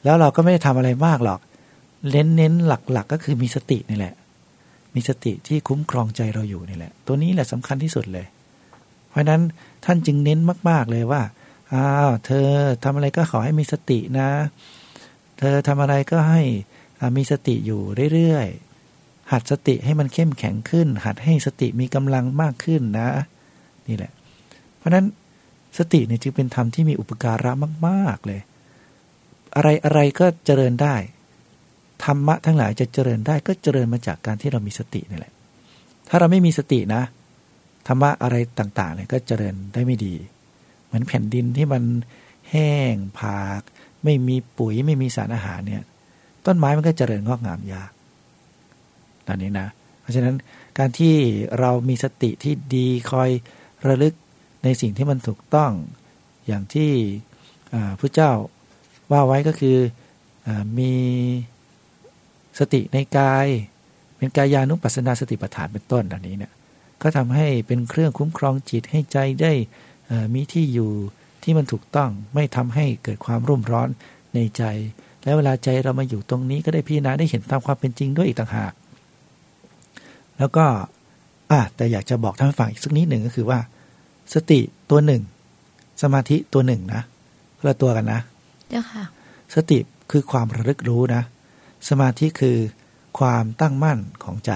แล้วเราก็ไม่ได้ทำอะไรมากหรอกเน้นเน้นหลักๆก็คือมีสตินี่แหละ มีสติที่คุ้มครองใจเราอยู่นี่แหละ ตัวนี้แหละสำคัญที่สุดเลย เพราะฉะนั้นท่านจึงเน้นมาก ๆเลยว่าอ้าวเธอทำอะไรก็ขอให้มีสตินะ เธอทำอะไรก็ให้มีสติอยู่เรื่อยๆหัดสติให้มันเข้มแข็งขึ้น หัดให้สติมีกำลังมากขึ้นนะ นี่แหละ เพราะฉะนั้นสติเนี่ยจึงเป็นธรรมที่มีอุปการะมาก ๆเลย อะไรอะไรก็เจริญได้ ธรรมะทั้งหลายจะเจริญได้ก็เจริญมาจากการที่เรามีสตินี่แหละ ถ้าเราไม่มีสตินะธรรมะอะไรต่างๆเนี่ยก็เจริญได้ไม่ดี เหมือนแผ่นดินที่มันแห้งผาก ไม่มีปุ๋ยไม่มีสารอาหารเนี่ยต้นไม้มันก็เจริญงอกงามยากตอนนี้นะ เพราะฉะนั้นการที่เรามีสติที่ดีคอยระลึกในสิ่งที่มันถูกต้องอย่างที่พระเจ้าว่าไว้ก็คืออมี สติในกาย เป็นกายานุปัสสนาสติปัฏฐานเป็นต้นอันนี้เนี่ยก็ทำให้เป็นเครื่องคุ้มครองจิตให้ใจได้เอ่อมีที่อยู่ที่มันถูกต้องไม่ทำให้เกิดความรุ่มร้อนในใจ และเวลาใจเรามาอยู่ตรงนี้ก็ได้พิจารณาได้เห็นตามความเป็นจริงด้วยอีกต่างหาก แล้วก็อะแต่อยากจะบอกท่านผู้ฟังอีกสักนิดหนึ่งก็คือว่า สติตัวหนึ่ง สมาธิตัวหนึ่งนะคนละตัวกันนะเจ้าค่ะ สติคือความระลึกรู้นะ สมาธิคือความตั้งมั่นของใจ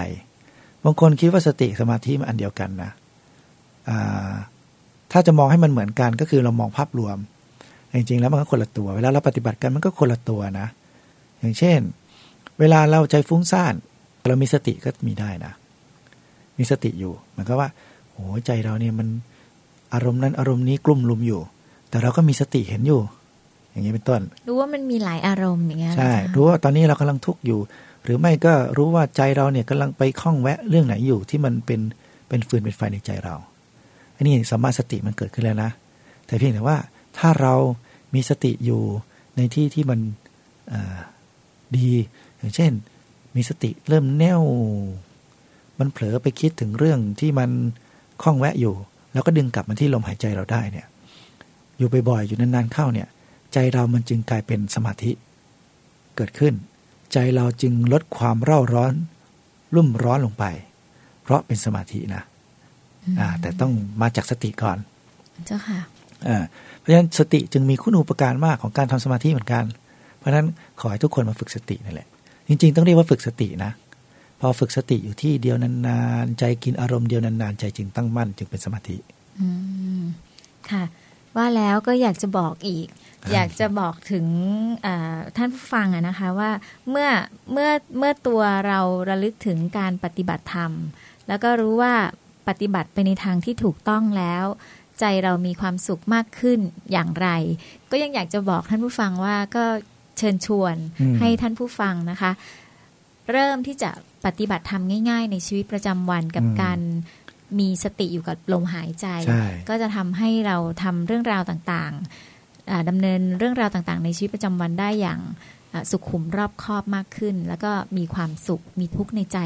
บางคนคิดว่าสติสมาธิมันอันเดียวกันนะถ้าจะมองให้มันเหมือนกันก็คือเรามองภาพรวม จริงๆแล้วมันก็คนละตัว เวลาเราปฏิบัติกันมันก็คนละตัวนะ อย่างเช่น เวลาเราใจฟุ้งซ่าน เรามีสติก็มีได้นะ มีสติอยู่ มันก็ว่าโอ้ใจเราเนี่ยมันอารมณ์นั้นอารมณ์นี้กลุ่มลุมอยู่ แต่เราก็มีสติเห็นอยู่ อย่างนี้เป็นต้น รู้ว่ามันมีหลายอารมณ์อย่างเงี้ยใช่เหรอคะรู้ว่าตอนนี้เรากำลังทุกข์อยู่ หรือไม่ก็รู้ว่าใจเราเนี่ยกำลังไปคล้องแวะเรื่องไหนอยู่ที่มันเป็นเป็นฟืนเป็นไฟในใจเรา อันนี้สมมาสติมันเกิดขึ้นแล้วนะ แต่เพียงแต่ว่าถ้าเรามีสติอยู่ในที่ที่มันเอ่อดี อย่างเช่น มีสติเริ่มแน่ว มันเผลอไปคิดถึงเรื่องที่มันคล้องแวะอยู่ แล้วก็ดึงกลับมาที่ลมหายใจเราได้เนี่ย อยู่บ่อยๆอยู่นานๆเข้าเนี่ย ใจเรามันจึงกลายเป็นสมาธิ เกิดขึ้น ใจเราจึงลดความเร่าร้อน รุ่มร้อนลงไป เพราะเป็นสมาธินะอ่า แต่ต้องมาจากสติก่อน เจ้าค่ะอ่าเพราะฉะนั้นสติจึงมีคุณูปการมากของการทำสมาธิเหมือนกัน เพราะฉะนั้นขอให้ทุกคนมาฝึกสตินั่นแหละ จริง ๆ ต้องเรียกว่าฝึกสตินะ พอฝึกสติอยู่ที่เดียวนานๆ ใจกินอารมณ์เดียวนานๆ ใจจึงตั้งมั่นจึงเป็นสมาธิ อืม ค่ะ ว่าแล้วก็อยากจะบอกอีก อยากจะบอกถึงเอ่อท่านผู้ฟังอะนะคะว่าเมื่อเมื่อเมื่อตัวเราระลึกถึงการปฏิบัติธรรม แล้วก็รู้ว่าปฏิบัติไปในทางที่ถูกต้องแล้ว ใจเรามีความสุขมากขึ้นอย่างไร ก็ยังอยากจะบอกท่านผู้ฟังว่าก็เชิญชวนอืมให้ท่านผู้ฟังนะคะ เริ่มที่จะปฏิบัติธรรมง่าย ๆ ในชีวิตประจำวันกับการ มีสติอยู่กับลมหายใจใช่ก็จะทำให้เราทำเรื่องราวต่างๆอ่าดำเนินเรื่องราวต่างๆ ในชีวิตประจำวันได้อย่างอ่า สุขุมรอบคอบมากขึ้น แล้วก็มีความสุขมีทุกข์ในใจ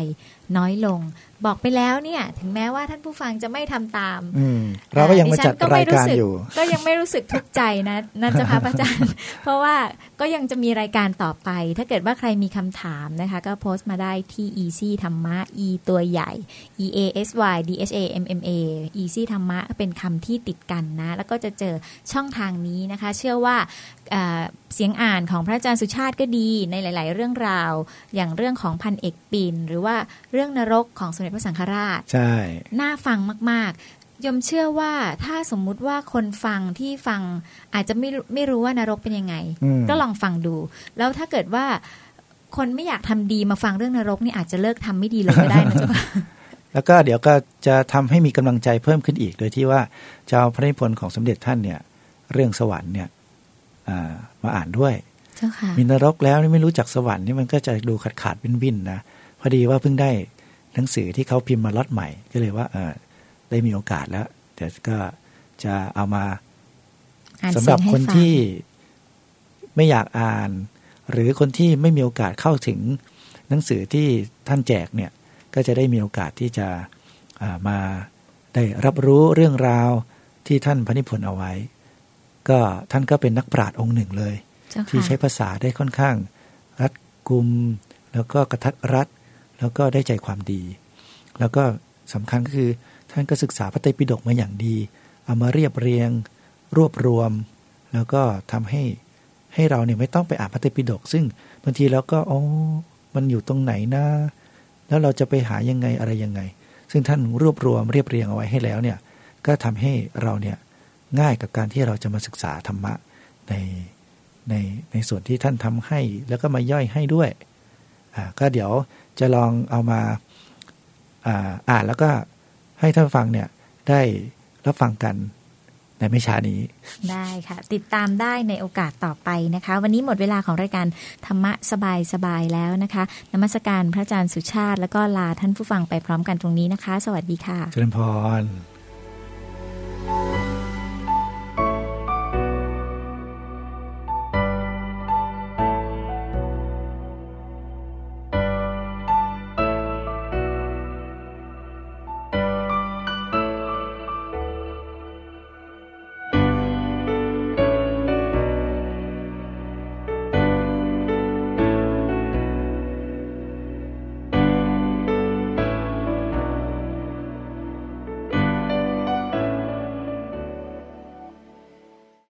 น้อยลง บอกไปแล้วเนี่ยถึงแม้ว่าท่านผู้ฟังจะไม่ทำตามอืมเราก็ยังมาจัดดิฉันรายการสึอยู่ ก็ยังไม่รู้สึกทุกข์ใจนะนั่นจะพระอาจารย์ เพราะว่าก็ยังจะมีรายการต่อไป ถ้าเกิดว่าใครมีคำถามนะคะ ก็โพสต์มาได้ที่ easy ธรรมะ e ตัวใหญ่ e a s y d h a m m a easy ธรรมะเป็นคำที่ติดกันนะ แล้วก็จะเจอช่องทางนี้นะคะ เชื่อว่า เอ่อเสียงอ่านของพระอาจารย์สุชาติก็ดีในหลาย ๆ เรื่องราว อย่างเรื่องของพันเอกปินหรือว่าเรื่องนรกของสมเด็จพระสังฆราช ใช่ น่าฟังมาก ๆ ยมเชื่อว่าถ้าสมมุติว่าคนฟังที่ฟังอาจจะไม่รู้ไม่รู้ว่านรกเป็นยังไงอืมก็ลองฟังดู แล้วถ้าเกิดว่าคนไม่อยากทำดีมาฟังเรื่องนรกนี่อาจจะเลิกทำไม่ดีเลยก็ได้นะเจ้าค่ะแล้วก็เดี๋ยวก็จะทำให้มีกำลังใจเพิ่มขึ้นอีก โดยที่ว่าจะเอาพระนิพนธ์ของสมเด็จท่านเนี่ย เรื่องสวรรค์เนี่ยอ่า มาอ่านด้วยเจ้าค่ะมีนรกแล้วนี่ไม่รู้จักสวรรค์นี่มันก็จะดูขาดขาดวินวินๆนะพอดีว่าเพิ่งได้หนังสือที่เขาพิมพ์มาล็อตใหม่ ก็เลยว่าเออได้มีโอกาสแล้วเดี๋ยวก็จะเอามาอ่านสำหรับเสียงคนให้ฟังที่ไม่อยากอ่าน หรือคนที่ไม่มีโอกาสเข้าถึงหนังสือที่ท่านแจกเนี่ยก็จะได้มีโอกาสที่จะอ่ามาได้รับรู้เรื่องราวที่ท่านพระนิพนธ์เอาไว้ ก็ท่านก็เป็นนักปราชญ์องค์หนึ่งเลยเจ้าที่ค่ะใช้ภาษาได้ค่อนข้าง รัดกุม แล้วก็กระทัดรัด แล้วก็ได้ใจความดี แล้วก็สำคัญก็คือท่านก็ศึกษาพระไตรปิฎกมาอย่างดี เอามาเรียบเรียง รวบรวม แล้วก็ทำให้ให้เราเนี่ยไม่ต้องไปอ่านพระไตรปิฎกซึ่งบางทีเราก็อ๋อมันอยู่ตรงไหนนะแล้วเราจะไปหายังไงอะไรยังไง ซึ่งท่านรวบรวมเรียบเรียงเอาไว้ให้แล้วเนี่ยก็ทำให้เราเนี่ย ง่ายกับการที่เราจะมาศึกษาธรรมะในในในส่วนที่ท่านทำให้ แล้วก็มาย่อยให้ด้วยอ่าก็เดี๋ยวจะลองเอามาอ่าอ่านแล้วก็ให้ท่านฟังเนี่ยได้รับฟังกันในไม่ช้านี้ ได้ค่ะ ติดตามได้ในโอกาสต่อไปนะคะ วันนี้หมดเวลาของรายการธรรมะสบายสบายๆแล้วนะคะนมัสการพระอาจารย์สุชาติ แล้วก็ลาท่านผู้ฟังไปพร้อมกันตรงนี้นะคะ สวัสดีค่ะเจริญพร